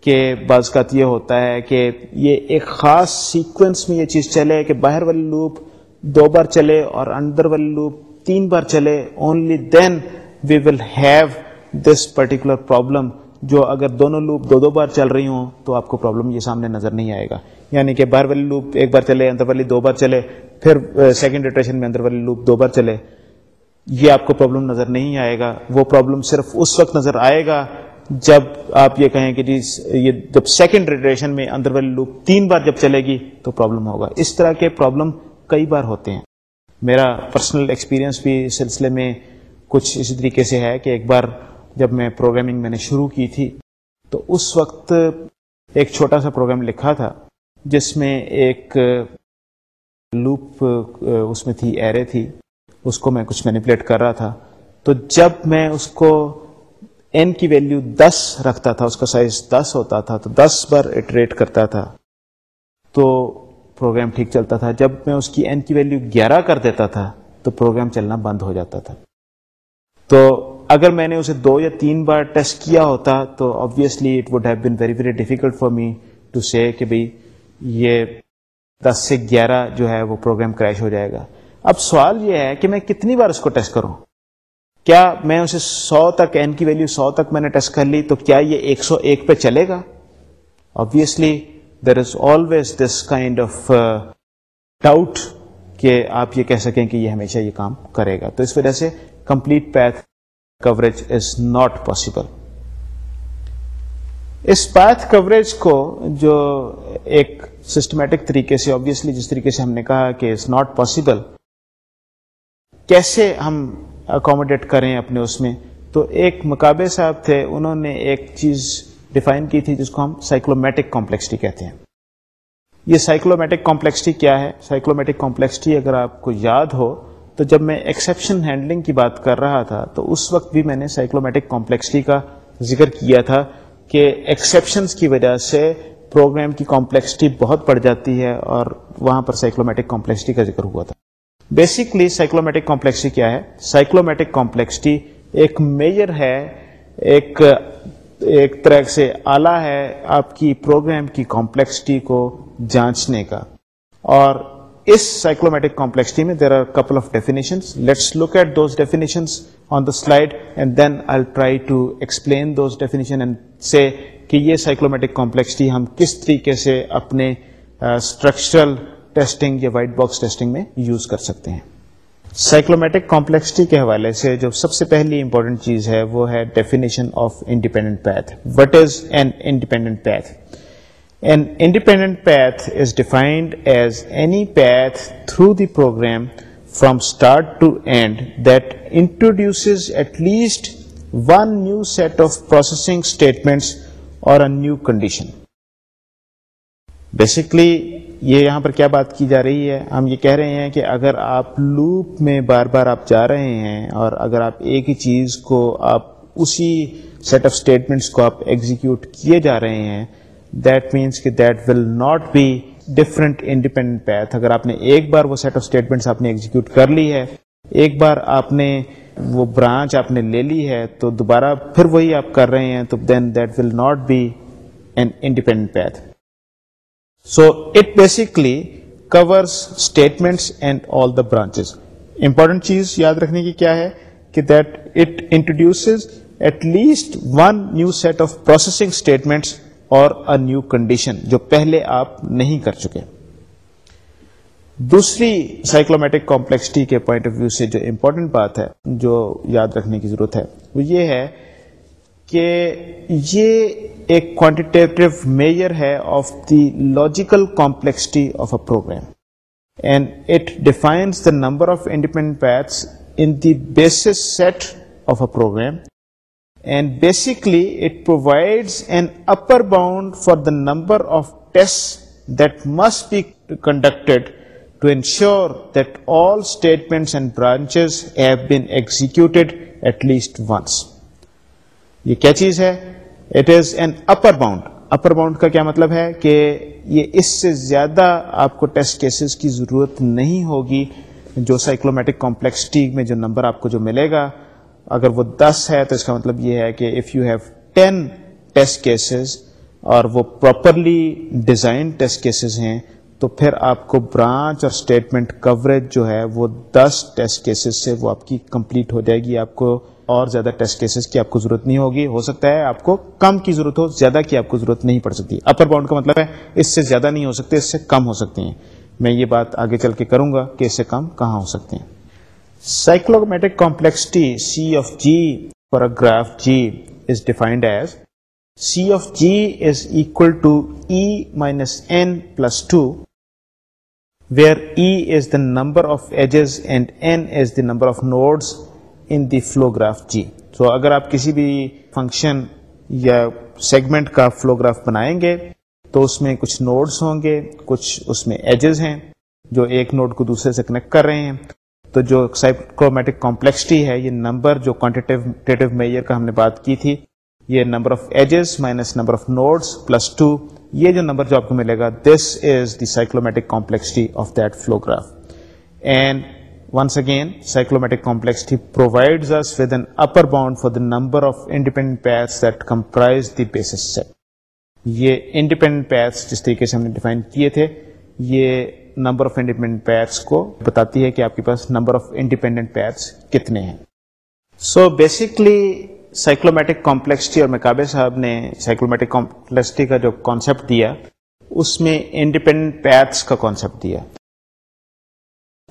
کہ بعض کا یہ ہوتا ہے کہ یہ ایک خاص سیکوینس میں یہ چیز چلے کہ باہر والی لوپ دو بار چلے اور اندر والی لوپ تین بار چلے only then we will have this particular problem جو اگر دونوں لوپ دو دو بار چل رہی ہوں تو آپ کو پرابلم یہ سامنے نظر نہیں آئے گا۔ یعنی کہ باہر والی لوپ ایک بار چلے، اندر والی دو بار چلے، پھر سیکنڈ ایٹریشن میں اندر والی لوپ دو بار چلے، یہ آپ کو پرابلم نظر نہیں آئے گا۔ وہ پرابلم صرف اس وقت نظر آئے گا جب آپ یہ کہیں کہ جی یہ جب سیکنڈ ایٹریشن میں اندر والی لوپ تین بار جب چلے گی تو پرابلم ہوگا۔ اس طرح کے پرابلم کئی بار ہوتے ہیں۔ میرا پرسنل ایکسپیرینس بھی اس سلسلے میں کچھ اسی طریقے سے ہے کہ ایک بار جب میں پروگرامنگ میں نے شروع کی تھی، تو اس وقت ایک چھوٹا سا پروگرام لکھا تھا، جس میں ایک لوپ اس میں تھی ایرے تھی، اس کو میں کچھ مینیپولیٹ کر رہا تھا۔ تو جب میں اس کو این کی ویلیو دس رکھتا تھا، اس کا سائز دس ہوتا تھا، تو دس بار اٹریٹ کرتا تھا۔ تو پروگرام ٹھیک چلتا تھا۔ جب میں اس کی این کی ویلیو گیارہ کر دیتا تھا، تو پروگرام چلنا بند ہو جاتا تھا۔ تو اگر میں نے اسے دو یا تین بار ٹیسٹ کیا ہوتا تو obviously it would have been very very difficult for me to say کہ بھائی یہ دس سے گیارہ جو ہے وہ پروگرام کریش ہو جائے گا۔ اب سوال یہ ہے کہ میں کتنی بار اس کو ٹیسٹ کروں؟ کیا میں اسے سو تک این کی ویلو سو تک میں نے ٹیسٹ کر لی تو کیا یہ ایک سو ایک پہ چلے گا؟ Obviously there is always this kind of doubt کہ آپ یہ کہہ سکیں کہ یہ ہمیشہ یہ کام کرے گا۔ تو اس وجہ سے complete path coverage is not possible. Us path coverage کو جو ایک سسٹمیٹک طریقے سے آبویسلی جس طریقے سے ہم نے کہا کہ اٹس ناٹ پاسبل کیسے ہم اکوموڈیٹ کریں اپنے اس میں؟ تو ایک مقابے صاحب تھے، انہوں نے ایک چیز ڈیفائن کی تھی جس کو ہم سائیکلومیٹک کمپلیکسٹی کہتے ہیں۔ یہ سائیکلومیٹک کمپلیکسٹی کیا ہے؟ سائیکلومیٹک کمپلیکسٹی اگر آپ کو یاد ہو تو جب میں ایکسیپشن ہینڈلنگ کی بات کر رہا تھا، تو اس وقت بھی میں نے سائیکلومیٹک کمپلیکسٹی کا ذکر کیا تھا کہ ایکسیپشنس کی وجہ سے پروگرام کی کمپلیکسٹی بہت بڑھ جاتی ہے اور وہاں پر سائیکلومیٹک کمپلیکسٹی کا ذکر ہوا تھا۔ بیسکلی سائیکلومیٹک کمپلیکسٹی کیا ہے؟ سائیکلومیٹک کمپلیکسٹی ایک میجر ہے، ایک ایک طرح سے آلہ ہے آپ کی پروگرام کی کمپلیکسٹی کو جانچنے کا۔ اور اس سائیکلومیٹک کمپلیکسٹی میں there are couple of definition let's look at those definition on the slide and then I try to explain those definition and say کہ یہ سائیکلومیٹک کمپلیکسٹی ہم کس طریقے سے اپنے اسٹرکچرل ٹیسٹنگ یا وائٹ باکس ٹیسٹنگ میں یوز کر سکتے ہیں. سائیکلومیٹک کمپلیکسٹی کے حوالے سے جو سب سے پہلی امپورٹنٹ چیز ہے وہ ہے definition of independent path what is an independent path An independent path is defined as any path through the program from start to end that introduces at least one new set of processing statements or a new condition. Basically, یہ یہاں پر کیا بات کی جا رہی ہے ہم یہ کہہ رہے ہیں کہ اگر آپ لوپ میں بار بار آپ جا رہے ہیں اور اگر آپ ایک ہی چیز کو آپ اسی سیٹ آف اسٹیٹمنٹس کو آپ ایگزیکیوٹ کیے جا رہے ہیں دیٹ مینس کہ that will not be different independent path اگر آپ نے ایک بار وہ سیٹ آف اسٹیٹمنٹس آپ نے ایگزیکیوٹ کر لی ہے ایک بار آپ نے وہ برانچ آپ نے لے لی ہے تو دوبارہ پھر وہی آپ کر رہے ہیں تو then that will not be an independent path so it basically covers statements and all the branches important چیز یاد رکھنے کی کیا ہے کہ that it introduces at least one new set of processing statements اور ا نیو کنڈیشن جو پہلے آپ نہیں کر چکے۔ دوسری سائیکلومیٹک کمپلیکسٹی کے پوائنٹ آف ویو سے جو امپورٹنٹ بات ہے، جو یاد رکھنے کی ضرورت ہے، وہ یہ ہے کہ یہ ایک کوانٹیٹیو میئر ہے of the logical complexity of a program and it defines the number of independent paths in the basis set of a program and basically it provides an upper bound for the number of test that must be conducted to ensure that all statements and branches have been executed at least once یہ کیا چیز ہے؟ It is an upper bound upper bound کا کیا مطلب ہے؟ کہ یہ اس سے زیادہ آپ کو ٹیسٹ کیسز کی ضرورت نہیں ہوگی جو سائیکلومیٹک کمپلیکسٹی میں جو نمبر آپ کو جو ملے گا اگر وہ دس ہے تو اس کا مطلب یہ ہے کہ if you have ten test cases اور وہ پراپرلی ڈیزائن ٹیسٹ کیسز ہیں، تو پھر آپ کو برانچ اور اسٹیٹمنٹ کوریج جو ہے وہ دس ٹیسٹ کیسز سے وہ آپ کی کمپلیٹ ہو جائے گی. آپ کو اور زیادہ ٹیسٹ کیسز کی آپ کو ضرورت نہیں ہوگی. ہو سکتا ہے آپ کو کم کی ضرورت ہو، زیادہ کی آپ کو ضرورت نہیں پڑ سکتی. اپر باؤنڈ کا مطلب ہے اس سے زیادہ نہیں ہو سکتے، اس سے کم ہو سکتے ہیں. میں یہ بات آگے چل کے کروں گا کہ اس سے کم کہاں ہو سکتے ہیں. Cyclomatic complexity C of G for graph G is defined as C of G is equal to E minus N plus two where E is the number of edges and N is the number of nodes in the flow graph G سو اگر آپ کسی بھی function یا segment کا flu graph بنائیں گے، تو اس میں کچھ نوڈس ہوں گے، کچھ اس میں ایجز ہیں جو ایک نوڈ کو دوسرے سے کنیکٹ کر رہے ہیں۔ تو جو سائیکلومیٹک کمپلیکسٹی ہے یہ نمبر جو کوانٹیٹیو میئر کا ہم نے بات کی تھی یہ number of edges minus number of nodes plus two یہ جو نمبر جو آپ کو ملے گا this is the cyclomatic complexity of that flow graph and Once again, cyclomatic complexity provides us with an upper bound for the number of independent paths that comprise the basis set. یہ independent paths جس طریقے سے ہم نے define کیے تھے یہ number of independent paths کو بتاتی ہے کہ آپ کے پاس نمبر آف انڈیپینڈنٹ پیتھس کتنے ہیں۔ سو بیسکلی سائیکلومیٹک کمپلیکسٹی اور مکابے صاحب نے سائیکلومیٹک کمپلیکسٹی کا جو کانسیپٹ دیا، اس میں انڈیپینڈنٹ پیتھس کا کانسیپٹ دیا۔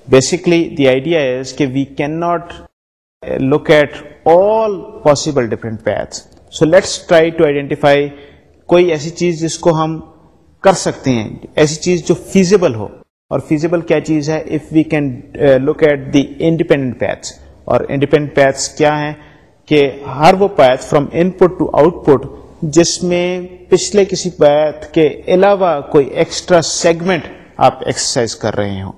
بیسکلی دی آئیڈیا از کہ we can not look at all possible different paths so let's try to identify کوئی ایسی چیز جس کو ہم کر سکتے ہیں، ایسی چیز جو فیزیبل ہو۔ اور فیزیبل کیا چیز ہے؟ If we can look at the independent paths اور انڈیپینڈنٹ پیتھس کیا ہیں؟ کہ ہر وہ path from input to output جس میں پچھلے کسی پیتھ کے علاوہ کوئی ایکسٹرا سیگمنٹ آپ ایکسرسائز کر رہے ہوں۔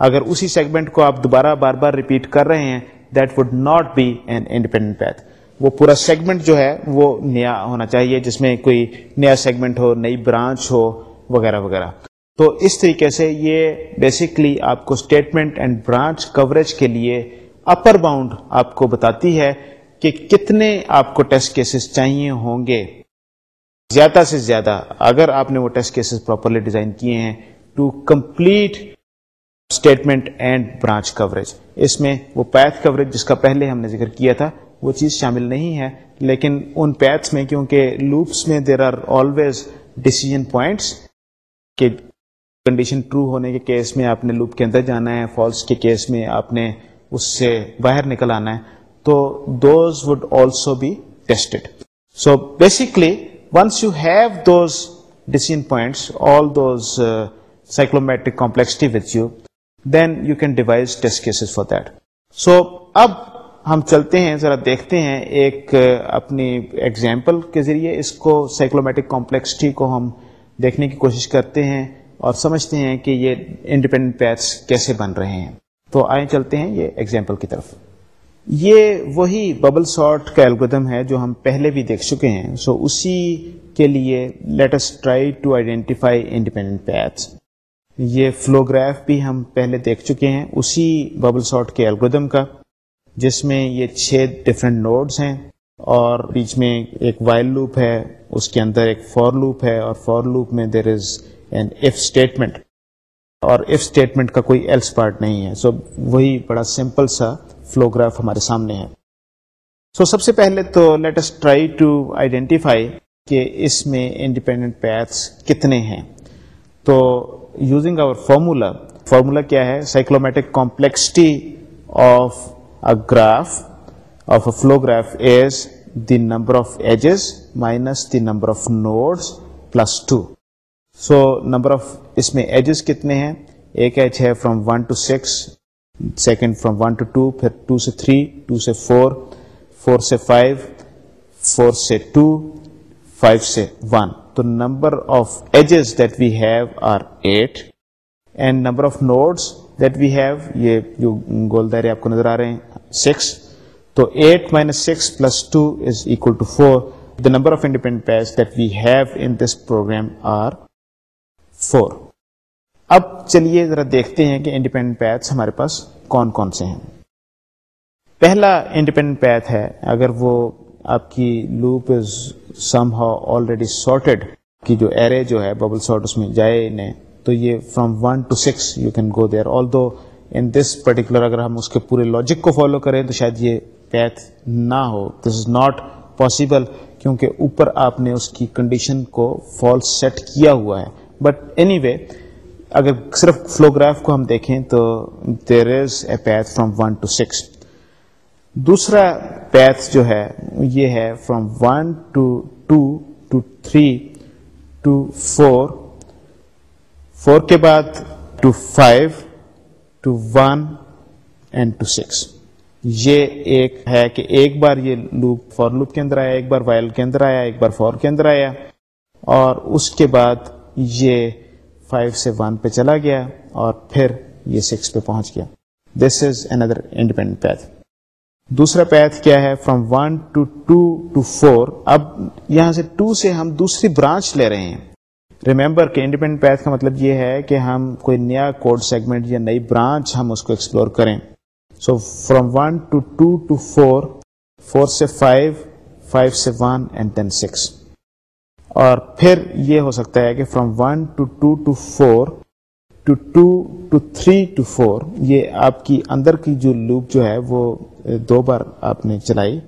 اگر اسی سیگمنٹ کو آپ دوبارہ بار بار ریپیٹ کر رہے ہیں that would not be an independent path وہ پورا سیگمنٹ جو ہے، وہ نیا ہونا چاہیے، جس میں کوئی نیا سیگمنٹ ہو، نئی برانچ ہو، وغیرہ وغیرہ۔ تو اس طریقے سے یہ بیسکلی آپ کو اسٹیٹمنٹ اینڈ برانچ کوریج کے لیے اپر باؤنڈ آپ کو بتاتی ہے کہ کتنے آپ کو ٹیسٹ کیسز چاہیے ہوں گے۔ زیادہ سے زیادہ اگر آپ نے وہ ٹیسٹ کیسز پراپرلی ڈیزائن کیے ہیں to complete statement and branch coverage اس میں وہ پیتھ کوریج جس کا پہلے ہم نے ذکر کیا تھا، وہ چیز شامل نہیں ہے۔ لیکن ان پیتھس میں کیونکہ لوپس میں there are always decision points کہ کنڈیشن ٹرو ہونے کے کیس میں آپ نے لوپ کے اندر جانا ہے فالس کے کیس میں آپ نے اس سے باہر نکل آنا ہے۔ تو those would also be tested so basically once you have those decision points all those cyclomatic complexity with you then you can devise test cases for that so اب ہم چلتے ہیں، ذرا دیکھتے ہیں ایک uh, اپنی ایگزامپل کے ذریعے۔ اس کو سائیکلومیٹک کمپلیکسٹی کو ہم دیکھنے کی کوشش کرتے ہیں۔ اور سمجھتے ہیں کہ یہ انڈیپینڈنٹ پیتھس کیسے بن رہے ہیں۔ تو آئے چلتے ہیں یہ ایگزامپل کی طرف۔ یہ وہی ببل سارٹ کا الگودم ہے جو ہم پہلے بھی دیکھ چکے ہیں۔ سو so, اسی کے لیے let's try to identify independent paths یہ فلوگراف بھی ہم پہلے دیکھ چکے ہیں اسی ببل سارٹ کے الگودم کا جس میں یہ چھ ڈفرینٹ نوڈز ہیں اور بیچ میں ایک وائل لوپ ہے اس کے اندر ایک فور لوپ ہے اور فور لوپ میں there is an if statement اور ایف اسٹیٹمنٹ کا کوئی ایلس پارٹ نہیں ہے سو so, وہی بڑا سمپل سا فلوگراف ہمارے سامنے ہے. سو so, سب سے پہلے تو let's try to identify کہ اس میں انڈیپینڈنٹ پیتھس کتنے ہیں. تو یوزنگ آور فارمولا فارمولا کیا ہے? Cyclomatic complexity of a graph of a flow graph is the number of edges minus the number of nodes plus two so number of اس میں edges کتنے ہیں ایک ایج ہے from one to six second from one to two پھر two سے three two سے four four سے five four سے ٹو فائیو سے ون تو number of edges that we have are eight and number of nodes that we have یہ جو گول دائرے آپ کو نظر آ رہے ہیں سکس تو eight minus six plus two is equal to four the number of independent paths that we have in this program are four اب چلیے ذرا دیکھتے ہیں کہ انڈیپینڈنٹ پیتھ ہمارے پاس کون کون سے ہیں۔ پہلا انڈیپینڈنٹ پیتھ ہے، اگر وہ آپ کی loop is somehow already sorted کی جو ایرے جو ہے ببل سارٹ اس میں جائے نے تو یہ from one to six you can go there although in this particular اگر ہم اس کے پورے لاجک کو فالو کریں تو شاید یہ پیتھ نہ ہو۔ دس از ناٹ پاسبل کیونکہ اوپر آپ نے اس کی کنڈیشن کو فالس سیٹ کیا ہوا ہے۔ بٹ اینی وے اگر صرف فلوگراف کو ہم دیکھیں تو there is a path from one to six دوسرا پیتھ جو ہے، یہ ہے from one to two to three to four four کے بعد to five to one and to six یہ ایک ہے کہ ایک بار یہ لوپ فور لوپ کے اندر آیا، ایک بار وائل کے اندر آیا، ایک بار فور کے اندر آیا اور اس کے بعد یہ فائیو سے ون پہ چلا گیا اور پھر یہ سکس پہ پہنچ گیا۔ This is another independent path دوسرا پیتھ کیا ہے؟ From one to two two four اب یہاں سے ٹو سے ہم دوسری برانچ لے رہے ہیں۔ ریمبر کہ انڈیپینڈنٹ پیتھ کا مطلب یہ ہے کہ ہم کوئی نیا کوڈ سیگمنٹ یا نئی برانچ ہم اس کو ایکسپلور کریں۔ So from one to two to four four سے فائیو فائیو سے ون اینڈ دین سکس اور پھر یہ ہو سکتا ہے کہ from one to two to four to two to three to four یہ آپ کی اندر کی جو لوپ جو ہے وہ دو بار آپ نے چلائی.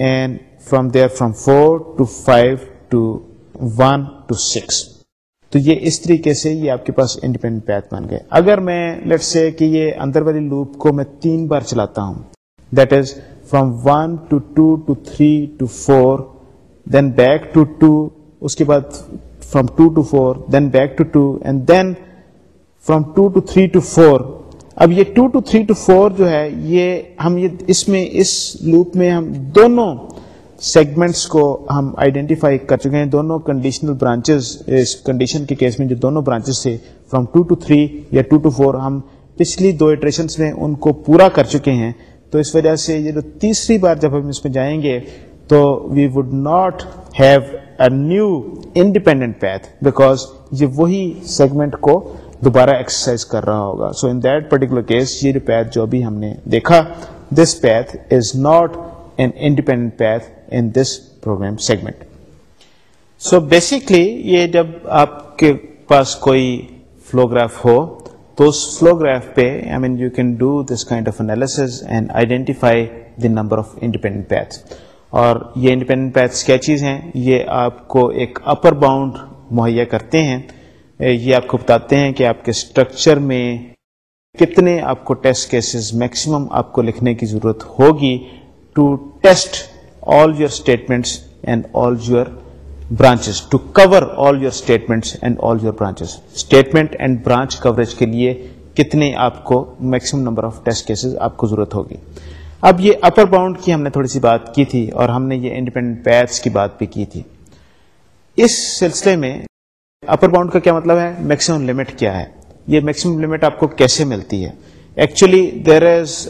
And from there from four to five to one to six تو یہ اس طریقے سے یہ آپ کے پاس انڈیپینڈنٹ پیتھ بن گئے. اگر میں لیٹ سے کہ یہ اندر والی لوپ کو میں تین بار چلاتا ہوں that is from one to two to three to four then back to two اس کے بعد from two to four then back to two and then from two to three to four اب یہ two to three to four جو ہے، یہ ہم یہ اس میں، اس لوپ میں ہم دونوں سیگمنٹس کو ہم آئیڈینٹیفائی کر چکے ہیں. دونوں کنڈیشنل برانچز اس کنڈیشن کے کیس میں جو دونوں برانچز تھے فرام ٹو ٹو تھری یا ٹو ٹو فور ہم پچھلی دو ایٹریشنس میں ان کو پورا کر چکے ہیں. تو اس وجہ سے یہ جو تیسری بار جب ہم اس میں جائیں گے تو we would not have a new independent path because یہ وہی سیگمنٹ کو دوبارہ ایکسرسائز کر رہا ہوگا۔ So in that particular case یہ جو پیتھ جو بھی ہم نے دیکھا this path is not an independent path in this program segment so basically یہ جب آپ کے پاس کوئی فلوگراف ہو، تو اس فلوگراف پہ I mean you can do this kind of analysis and identify the number of independent path اور یہ انڈیپینڈنٹ پیتھس کیا چیز ہیں، یہ آپ کو ایک اپر باؤنڈ مہیا کرتے ہیں۔ یہ آپ کو بتاتے ہیں کہ آپ کے اسٹرکچر میں کتنے آپ کو ٹیسٹ کیسز میکسیمم آپ کو لکھنے کی ضرورت ہوگی to test all your statements and all your branches to cover all your statements and all your branches statement and branch coverage کے لیے کتنے آپ کو maximum number of test cases آپ کو ضرورت ہوگی۔ اب یہ اپر باؤنڈ کی ہم نے تھوڑی سی بات کی تھی اور ہم نے یہ انڈیپینڈنٹ پیتھس کی بات بھی کی تھی۔ اس سلسلے میں اپر باؤنڈ کا کیا مطلب ہے؟ میکسیمم لمٹ کیا ہے؟ یہ میکسیمم لمٹ آپ کو کیسے ملتی ہے؟ Actually there is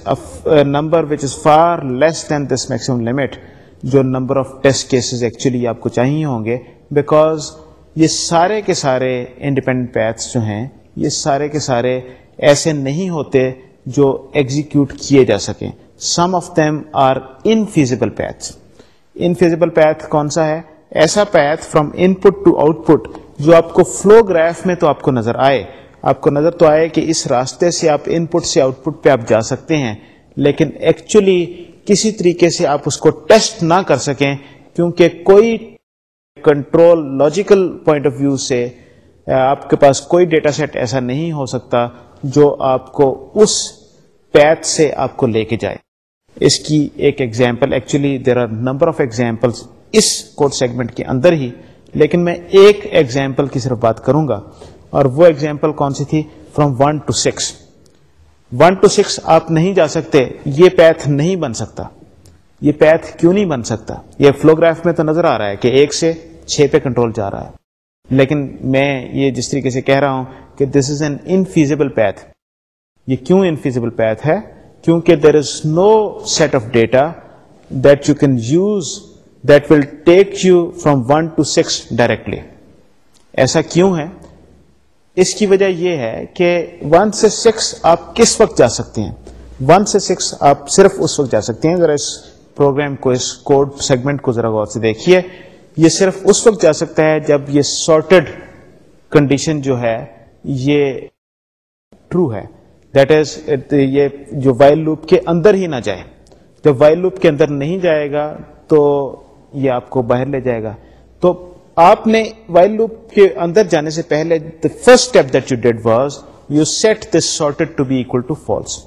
number which is far less than this maximum limit جو number of test cases actually آپ کو چاہیے ہوں گے بیکاز یہ سارے کے سارے انڈیپینڈنٹ پیتھس جو ہیں، یہ سارے کے سارے ایسے نہیں ہوتے جو ایگزیکیوٹ کیے جا سکیں۔ Some of them are infeasible paths infeasible path کون سا ہے؟ ایسا path from input to output جو آپ کو فلو گراف میں تو آپ کو نظر آئے۔ آپ کو نظر تو آئے کہ اس راستے سے آپ ان پٹ سے آؤٹ پٹ پہ آپ جا سکتے ہیں، لیکن ایکچولی کسی طریقے سے آپ اس کو ٹیسٹ نہ کر سکیں، کیونکہ کوئی control logical point of view سے آپ کے پاس کوئی ڈیٹا سیٹ ایسا نہیں ہو سکتا جو آپ کو اس پیتھ سے آپ کو لے کے جائے۔ اس کی ایک example actually there are number of example us code segment کے اندر ہی، لیکن میں ایک ایگزامپل کی صرف بات کروں گا اور وہ ایگزامپل کون سی تھی؟ From one to six one to six آپ نہیں جا سکتے، یہ پیتھ نہیں بن سکتا۔ یہ پیتھ کیوں نہیں بن سکتا؟ یہ فلوگراف میں تو نظر آ رہا ہے کہ ایک سے چھ پہ کنٹرول جا رہا ہے۔ لیکن میں یہ جس طریقے سے کہہ رہا ہوں کہ this is an infeasible path یہ کیوں انفیزیبل پیتھ ہے؟ کیونکہ there is no set of data that you can use that will take you from one to six directly ایسا کیوں ہے؟ اس کی وجہ یہ ہے کہ ون سے سکس آپ کس وقت جا سکتے ہیں؟ ون سے سکس آپ صرف اس وقت جا سکتے ہیں۔ ذرا اس پروگرام کو، اس کوڈ سیگمنٹ کو ذرا غور سے دیکھیے۔ یہ صرف اس وقت جا سکتا ہے جب یہ سارٹیڈ کنڈیشن جو ہے، یہ ٹرو ہے۔ دیٹ از یہ جو وائل لوپ کے اندر ہی نہ جائے۔ جب وائل لوپ کے اندر نہیں جائے گا تو یہ آپ کو باہر لے جائے گا۔ تو آپ نے وائل لوپ کے اندر جانے سے پہلے the first step that you did was you set this sorted to be equal to false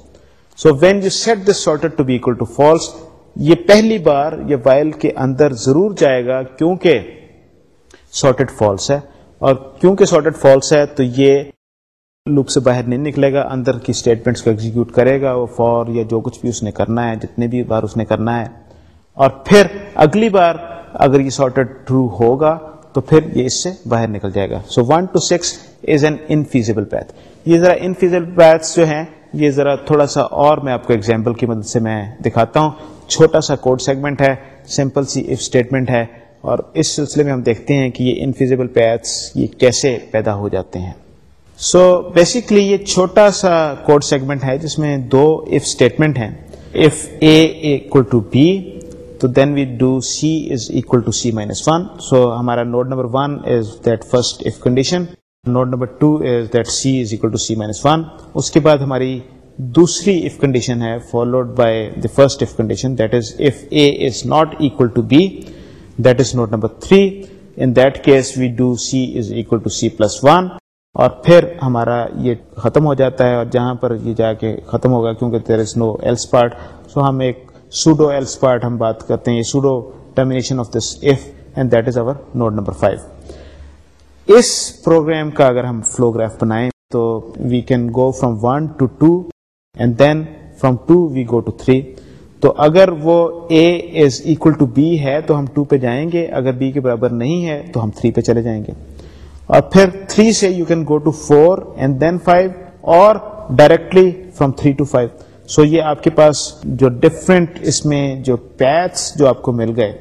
so when you set this sorted to be equal to false یہ پہلی بار یہ وائل کے اندر ضرور جائے گا کیونکہ سارٹیڈ فالس ہے۔ اور کیونکہ سارٹیڈ فالس ہے تو یہ لوپ سے باہر نہیں نکلے گا، اندر کی اسٹیٹمنٹس کو ایگزیکیوٹ کرے گا، وہ فور یا جو کچھ بھی اس نے کرنا ہے، جتنے بھی بار اس نے کرنا ہے۔ اور پھر اگلی بار اگر یہ سارٹیڈ ٹرو ہوگا، تو پھر یہ اس سے باہر نکل جائے گا۔ So one to six is an infeasible path یہ ذرا انفیزیبل پیتھ جو ہیں، یہ ذرا تھوڑا سا اور میں آپ کو ایگزامپل کی مدد سے میں دکھاتا ہوں۔ چھوٹا سا کوڈ سیگمنٹ ہے سمپل سی اف اسٹیٹمنٹ ہے۔ اور اس سلسلے میں ہم دیکھتے ہیں کہ یہ انفیزیبل پیتھس یہ کیسے پیدا ہو جاتے ہیں۔ سو so, بیسکلی یہ چھوٹا سا کوڈ سیگمنٹ ہے جس میں دو اف اسٹیٹمنٹ ہیں. If A equal to B تو then we do C is equal to C minus one so ہمارا node number one is that first if condition node number two is that C is equal to C minus one اس کے بعد ہماری دوسری if condition ہے followed by the first if condition that is if A is not equal to B that is node number three in that case we do C is equal to C plus one اور پھر ہمارا یہ ختم ہو جاتا ہے اور جہاں پر یہ جا کے ختم ہوگا، کیونکہ there is know else part so ہم ایک سوڈو ایلس پارٹ ہم بات کرتے ہیں pseudo termination of this if and that is our node number five us program کا اگر ہم فلو گراف بنائیں تو we can go from one to two and then from two we go to three تو اگر وہ A is equal to B ہے تو ہم ٹو پہ جائیں گے، اگر بی کے برابر نہیں ہے تو ہم تھری پہ چلے جائیں گے۔ اور پھر تھری سے you can go to four and then five اور directly from three to five so یہ آپ کے پاس جو ڈفرینٹ اس میں جو پیتھس جو آپ کو مل گئے،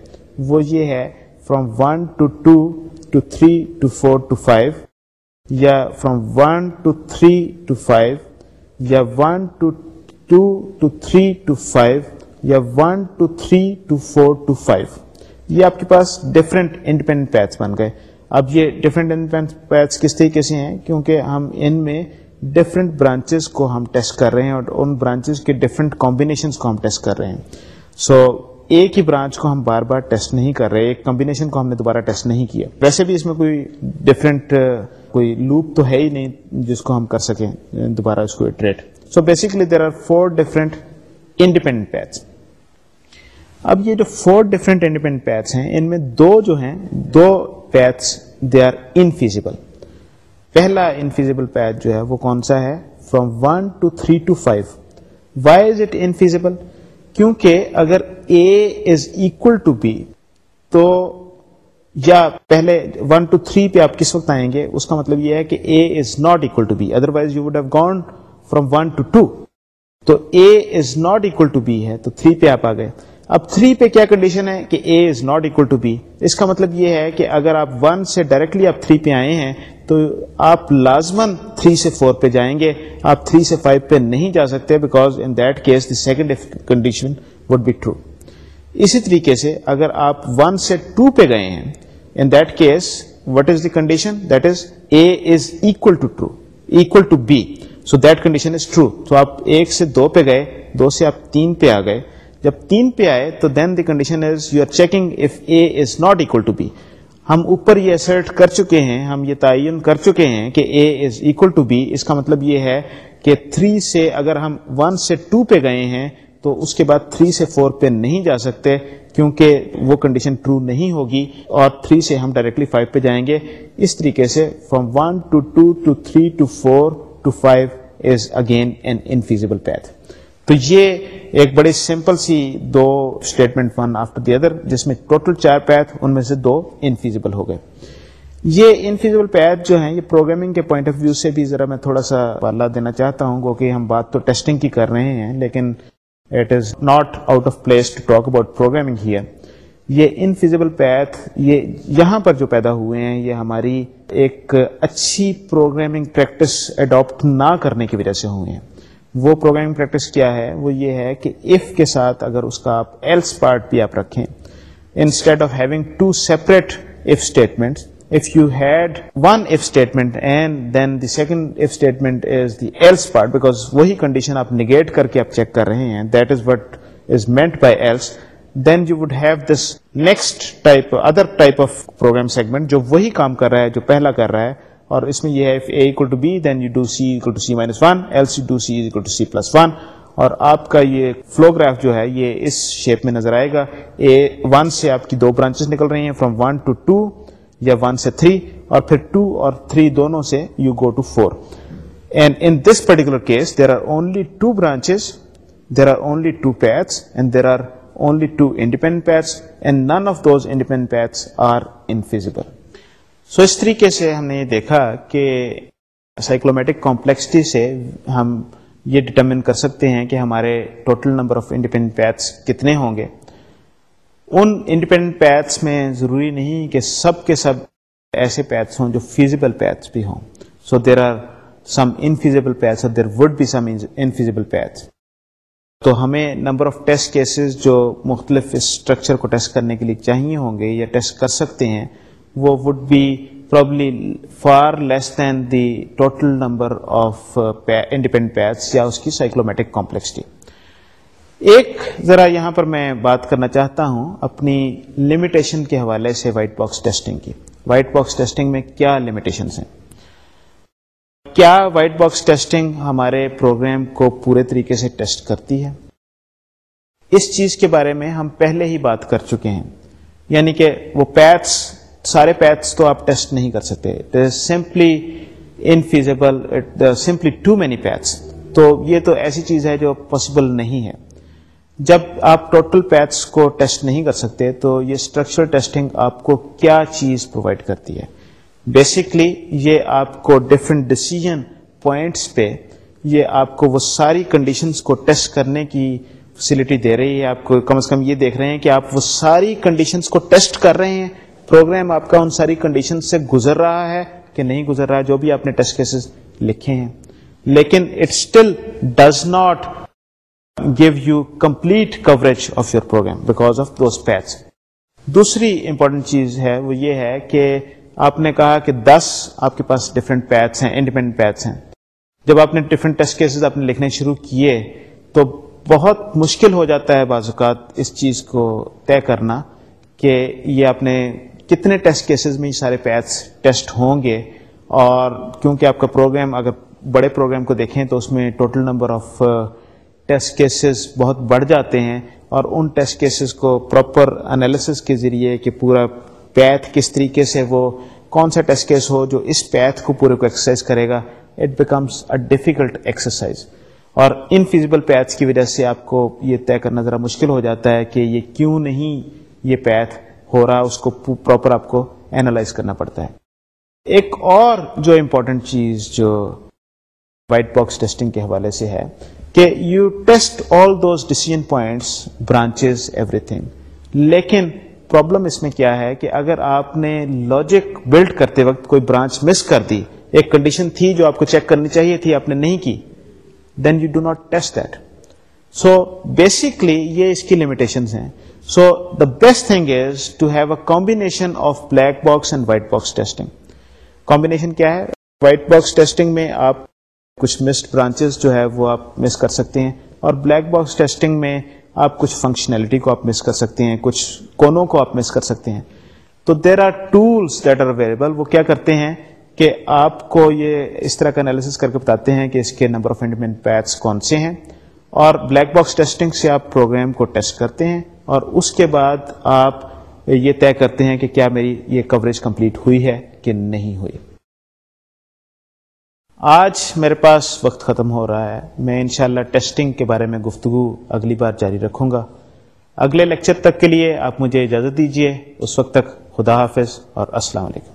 وہ یہ ہے from one two two two three two four two five یا from one two three two five یا one two two two three two five یا one two three two four two five یہ آپ کے پاس ڈفرینٹ انڈیپینڈنٹ پیتھس بن گئے. اب یہ ڈفرینٹ انڈیپینڈنٹ پیتھس کس طریقے سے ہیں؟ کیونکہ ہم ان میں ڈفرینٹ برانچز کو ہم ٹیسٹ کر رہے ہیں اور ان برانچز کے ڈفرینٹ کمبینیشن کو ہم ٹیسٹ کر رہے ہیں۔ سو so, ایک ہی برانچ کو ہم بار بار ٹیسٹ نہیں کر رہے ایک کمبینیشن کو ہم نے دوبارہ ٹیسٹ نہیں کیا۔ ویسے بھی اس میں کوئی ڈفرینٹ کوئی لوپ تو ہے ہی نہیں جس کو ہم کر سکیں دوبارہ اس کو treat so basically there are four different independent paths اب یہ جو فور ڈفرینٹ انڈیپینڈنٹ پیتھس ہیں ان میں دو جو ہیں دو پیتھس دے آر انفیزیبل۔ پہلا انفیزیبل پیتھ جو ہے وہ کون سا ہے؟ From one to three to five. Why is it infeasible کیونکہ اگر A is equal to B تو یا پہلے ون ٹو تھری پہ آپ کس وقت آئیں گے؟ اس کا مطلب یہ ہے کہ A is not equal to B otherwise you would have gone from one to two. تو A is not equal to B ہے، تو تھری پہ آپ آ گئے۔ اب تھری پہ کیا کنڈیشن ہے کہ A is not equal to B اس کا مطلب یہ ہے کہ اگر آپ ون سے ڈائریکٹلی آپ تھری پہ آئے ہیں، تو آپ لازمن تھری سے فور پہ جائیں گے۔ آپ تھری سے فائیو پہ نہیں جا سکتے because in that case the second condition would be true اسی طریقے سے اگر آپ ون سے ٹو پہ گئے ہیں in that case what is the condition that is A is equal to true equal to B so that condition is true تو آپ ایک سے دو پہ گئے، دو سے آپ تین پہ آ گئے۔ جب تین پہ آئے تو then the condition is you are checking if A is not equal to B ہم اوپر یہ اسرٹ کر چکے ہیں، ہم یہ تعین کر چکے ہیں کہ A is equal to B اس کا مطلب یہ ہے کہ تھری سے اگر ہم ون سے ٹو پہ گئے ہیں تو اس کے بعد تھری سے فور پہ نہیں جا سکتے کیونکہ وہ کنڈیشن ٹرو نہیں ہوگی اور تھری سے ہم ڈائریکٹلی فائیو پہ جائیں گے۔ اس طریقے سے from one to two to three to four to five is again an infeasible path تو یہ ایک بڑی سمپل سی دو statement one after the other جس میں ٹوٹل چار پیتھ ان میں سے دو انفیزیبل ہو گئے۔ یہ انفیزیبل پیتھ جو ہیں، یہ پروگرامنگ کے پوائنٹ آف ویو سے بھی ذرا میں تھوڑا سا اللہ دینا چاہتا ہوں، کیونکہ ہم بات تو ٹیسٹنگ کی کر رہے ہیں، لیکن it is not out of place to talk about programming ہی یہ انفیزیبل پیتھ یہ یہاں پر جو پیدا ہوئے ہیں، یہ ہماری ایک اچھی پروگرامنگ پریکٹس اڈاپٹ نہ کرنے کی وجہ سے ہوئے ہیں۔ وہ پروگرامنگ پریکٹس کیا ہے، وہ یہ ہے کہ اف کے ساتھ اگر اس کا آپ ایلس پارٹ بھی آپ رکھیں instead of having two separate if statement if you had one if statement and then the second if statement is the else part because وہی کنڈیشن آپ نگیٹ کر کے آپ چیک کر رہے ہیں that is what is meant by else then you would have this next type other type of program segment جو وہی کام کر رہا ہے، جو پہلا کر رہا ہے اور اس میں یہ ہے A equal to B then you do C equal to C minus one else C do C equal to C plus one اور آپ کا یہ فلو گراف جو ہے، یہ اس شیپ میں نظر آئے گا. اے ون سے آپ کی دو برانچز نکل رہی ہیں فرام ون ٹو ٹو یا ون سے تھری اور پھر ٹو اور تھری دونوں سے you go to four and in this particular case there are only two branches there are only two paths and there are only two independent paths and none of those independent paths are infeasible so اس طریقے سے ہم نے یہ دیکھا کہ cyclomatic complexity سے ہم یہ ڈٹرمن کر سکتے ہیں کہ ہمارے total number of independent paths کتنے ہوں گے۔ ان انڈیپینڈنٹ پیتھس میں ضروری نہیں کہ سب کے سب ایسے پیتھس ہوں جو فیزیبل پیتھس بھی ہوں۔ So there are some infeasible paths there would be some infeasible paths تو ہمیں نمبر آف ٹیسٹ کیسز جو مختلف اسٹرکچر کو ٹیسٹ کرنے کے لیے چاہیے ہوں گے یا ٹیسٹ کر سکتے ہیں وہ would be probably far less than the total number of independent paths یا اس کی سائیکلومیٹک کمپلیکسٹی ایک ذرا یہاں پر میں بات کرنا چاہتا ہوں اپنی لمیٹیشن کے حوالے سے وائٹ باکس ٹیسٹنگ کی. وائٹ باکس ٹیسٹنگ میں کیا لمیٹیشنس ہیں؟ کیا وائٹ باکس ٹیسٹنگ ہمارے پروگرام کو پورے طریقے سے ٹیسٹ کرتی ہے؟ اس چیز کے بارے میں ہم پہلے ہی بات کر چکے ہیں. یعنی کہ وہ پیتھس سارے پیتھس تو آپ ٹیسٹ نہیں کر سکتے۔ Simply infeasible simply too many paths تو یہ تو ایسی چیز ہے جو پاسبل نہیں ہے۔ جب آپ ٹوٹل پیتھس کو ٹیسٹ نہیں کر سکتے، تو یہ اسٹرکچرل ٹیسٹنگ آپ کو کیا چیز پرووائڈ کرتی ہے؟ بیسکلی یہ آپ کو ڈفرینٹ ڈسیزن پوائنٹس پہ، یہ آپ کو وہ ساری کنڈیشنز کو ٹیسٹ کرنے کی فیسلٹی دے رہی ہے۔ آپ کو کم از کم یہ دیکھ رہے ہیں کہ آپ وہ ساری کنڈیشنز کو ٹیسٹ کر رہے ہیں پروگرام آپ کا ان ساری کنڈیشن سے گزر رہا ہے کہ نہیں گزر رہا ہے جو بھی آپ نے ٹیسٹ کیسز لکھے ہیں۔ لیکن it still does not give you complete coverage of your program because of those paths دوسری امپورٹنٹ چیز ہے، وہ یہ ہے کہ آپ نے کہا کہ دس آپ کے پاس ڈفرینٹ پیتھس ہیں انڈیپینڈنٹ پیتھس ہیں۔ جب آپ نے ڈفرینٹ ٹیسٹ کیسز آپ نے لکھنے شروع کیے، تو بہت مشکل ہو جاتا ہے بعض اوقات اس چیز کو طے کرنا کہ یہ آپ نے کتنے ٹیسٹ کیسز میں یہ سارے پیتھس ٹیسٹ ہوں گے؟ اور کیونکہ آپ کا پروگرام اگر بڑے پروگرام کو دیکھیں تو اس میں total number of test cases بہت بڑھ جاتے ہیں۔ اور ان ٹیسٹ کیسز کو پراپر انالیسس کے ذریعے کہ پورا پیتھ کس طریقے سے وہ، کون سا ٹیسٹ کیس ہو جو اس پیتھ کو پورے کو ایکسرسائز کرے گا it becomes a difficult exercise اور ان فیزیبل پیتھس کی وجہ سے آپ کو یہ طے کرنا ذرا مشکل ہو جاتا ہے کہ یہ کیوں نہیں یہ پیتھ ہو رہا اس کو پراپر آپ کو اینالائز کرنا پڑتا ہے۔ ایک اور جو امپورٹنٹ چیز جو وائٹ باکس ٹیسٹنگ کے حوالے سے ہے کہ you test all those decision points branches everything لیکن پرابلم اس میں کیا ہے کہ اگر آپ نے لاجک بلڈ کرتے وقت کوئی برانچ مس کر دی، ایک کنڈیشن تھی جو آپ کو چیک کرنی چاہیے تھی، آپ نے نہیں کی then you do not test that so basically یہ اس کی لمیٹیشن ہیں۔ So the best thing is to have a combination of black box and white box testing combination کیا ہے وائٹ باکس ٹیسٹنگ میں آپ کچھ مسڈ برانچز جو ہے وہ آپ مس کر سکتے ہیں اور بلیک باکس ٹیسٹنگ میں آپ کچھ فنکشنلٹی کو آپ مس کر سکتے ہیں کچھ کونوں کو آپ مس کر سکتے ہیں تو there are tools that are available وہ کیا کرتے ہیں کہ آپ کو یہ اس طرح کا انالیس کر کے بتاتے ہیں کہ اس کے نمبر آف انڈیپینڈنٹ پیتھس کون سے ہیں اور بلیک باکس ٹیسٹنگ سے آپ پروگرام کو ٹیسٹ کرتے ہیں اور اس کے بعد آپ یہ طے کرتے ہیں کہ کیا میری یہ کوریج کمپلیٹ ہوئی ہے کہ نہیں ہوئی۔ آج میرے پاس وقت ختم ہو رہا ہے۔ میں انشاءاللہ ٹیسٹنگ کے بارے میں گفتگو اگلی بار جاری رکھوں گا۔ اگلے لیکچر تک کے لیے آپ مجھے اجازت دیجیے اس وقت تک خدا حافظ اور السلام علیکم۔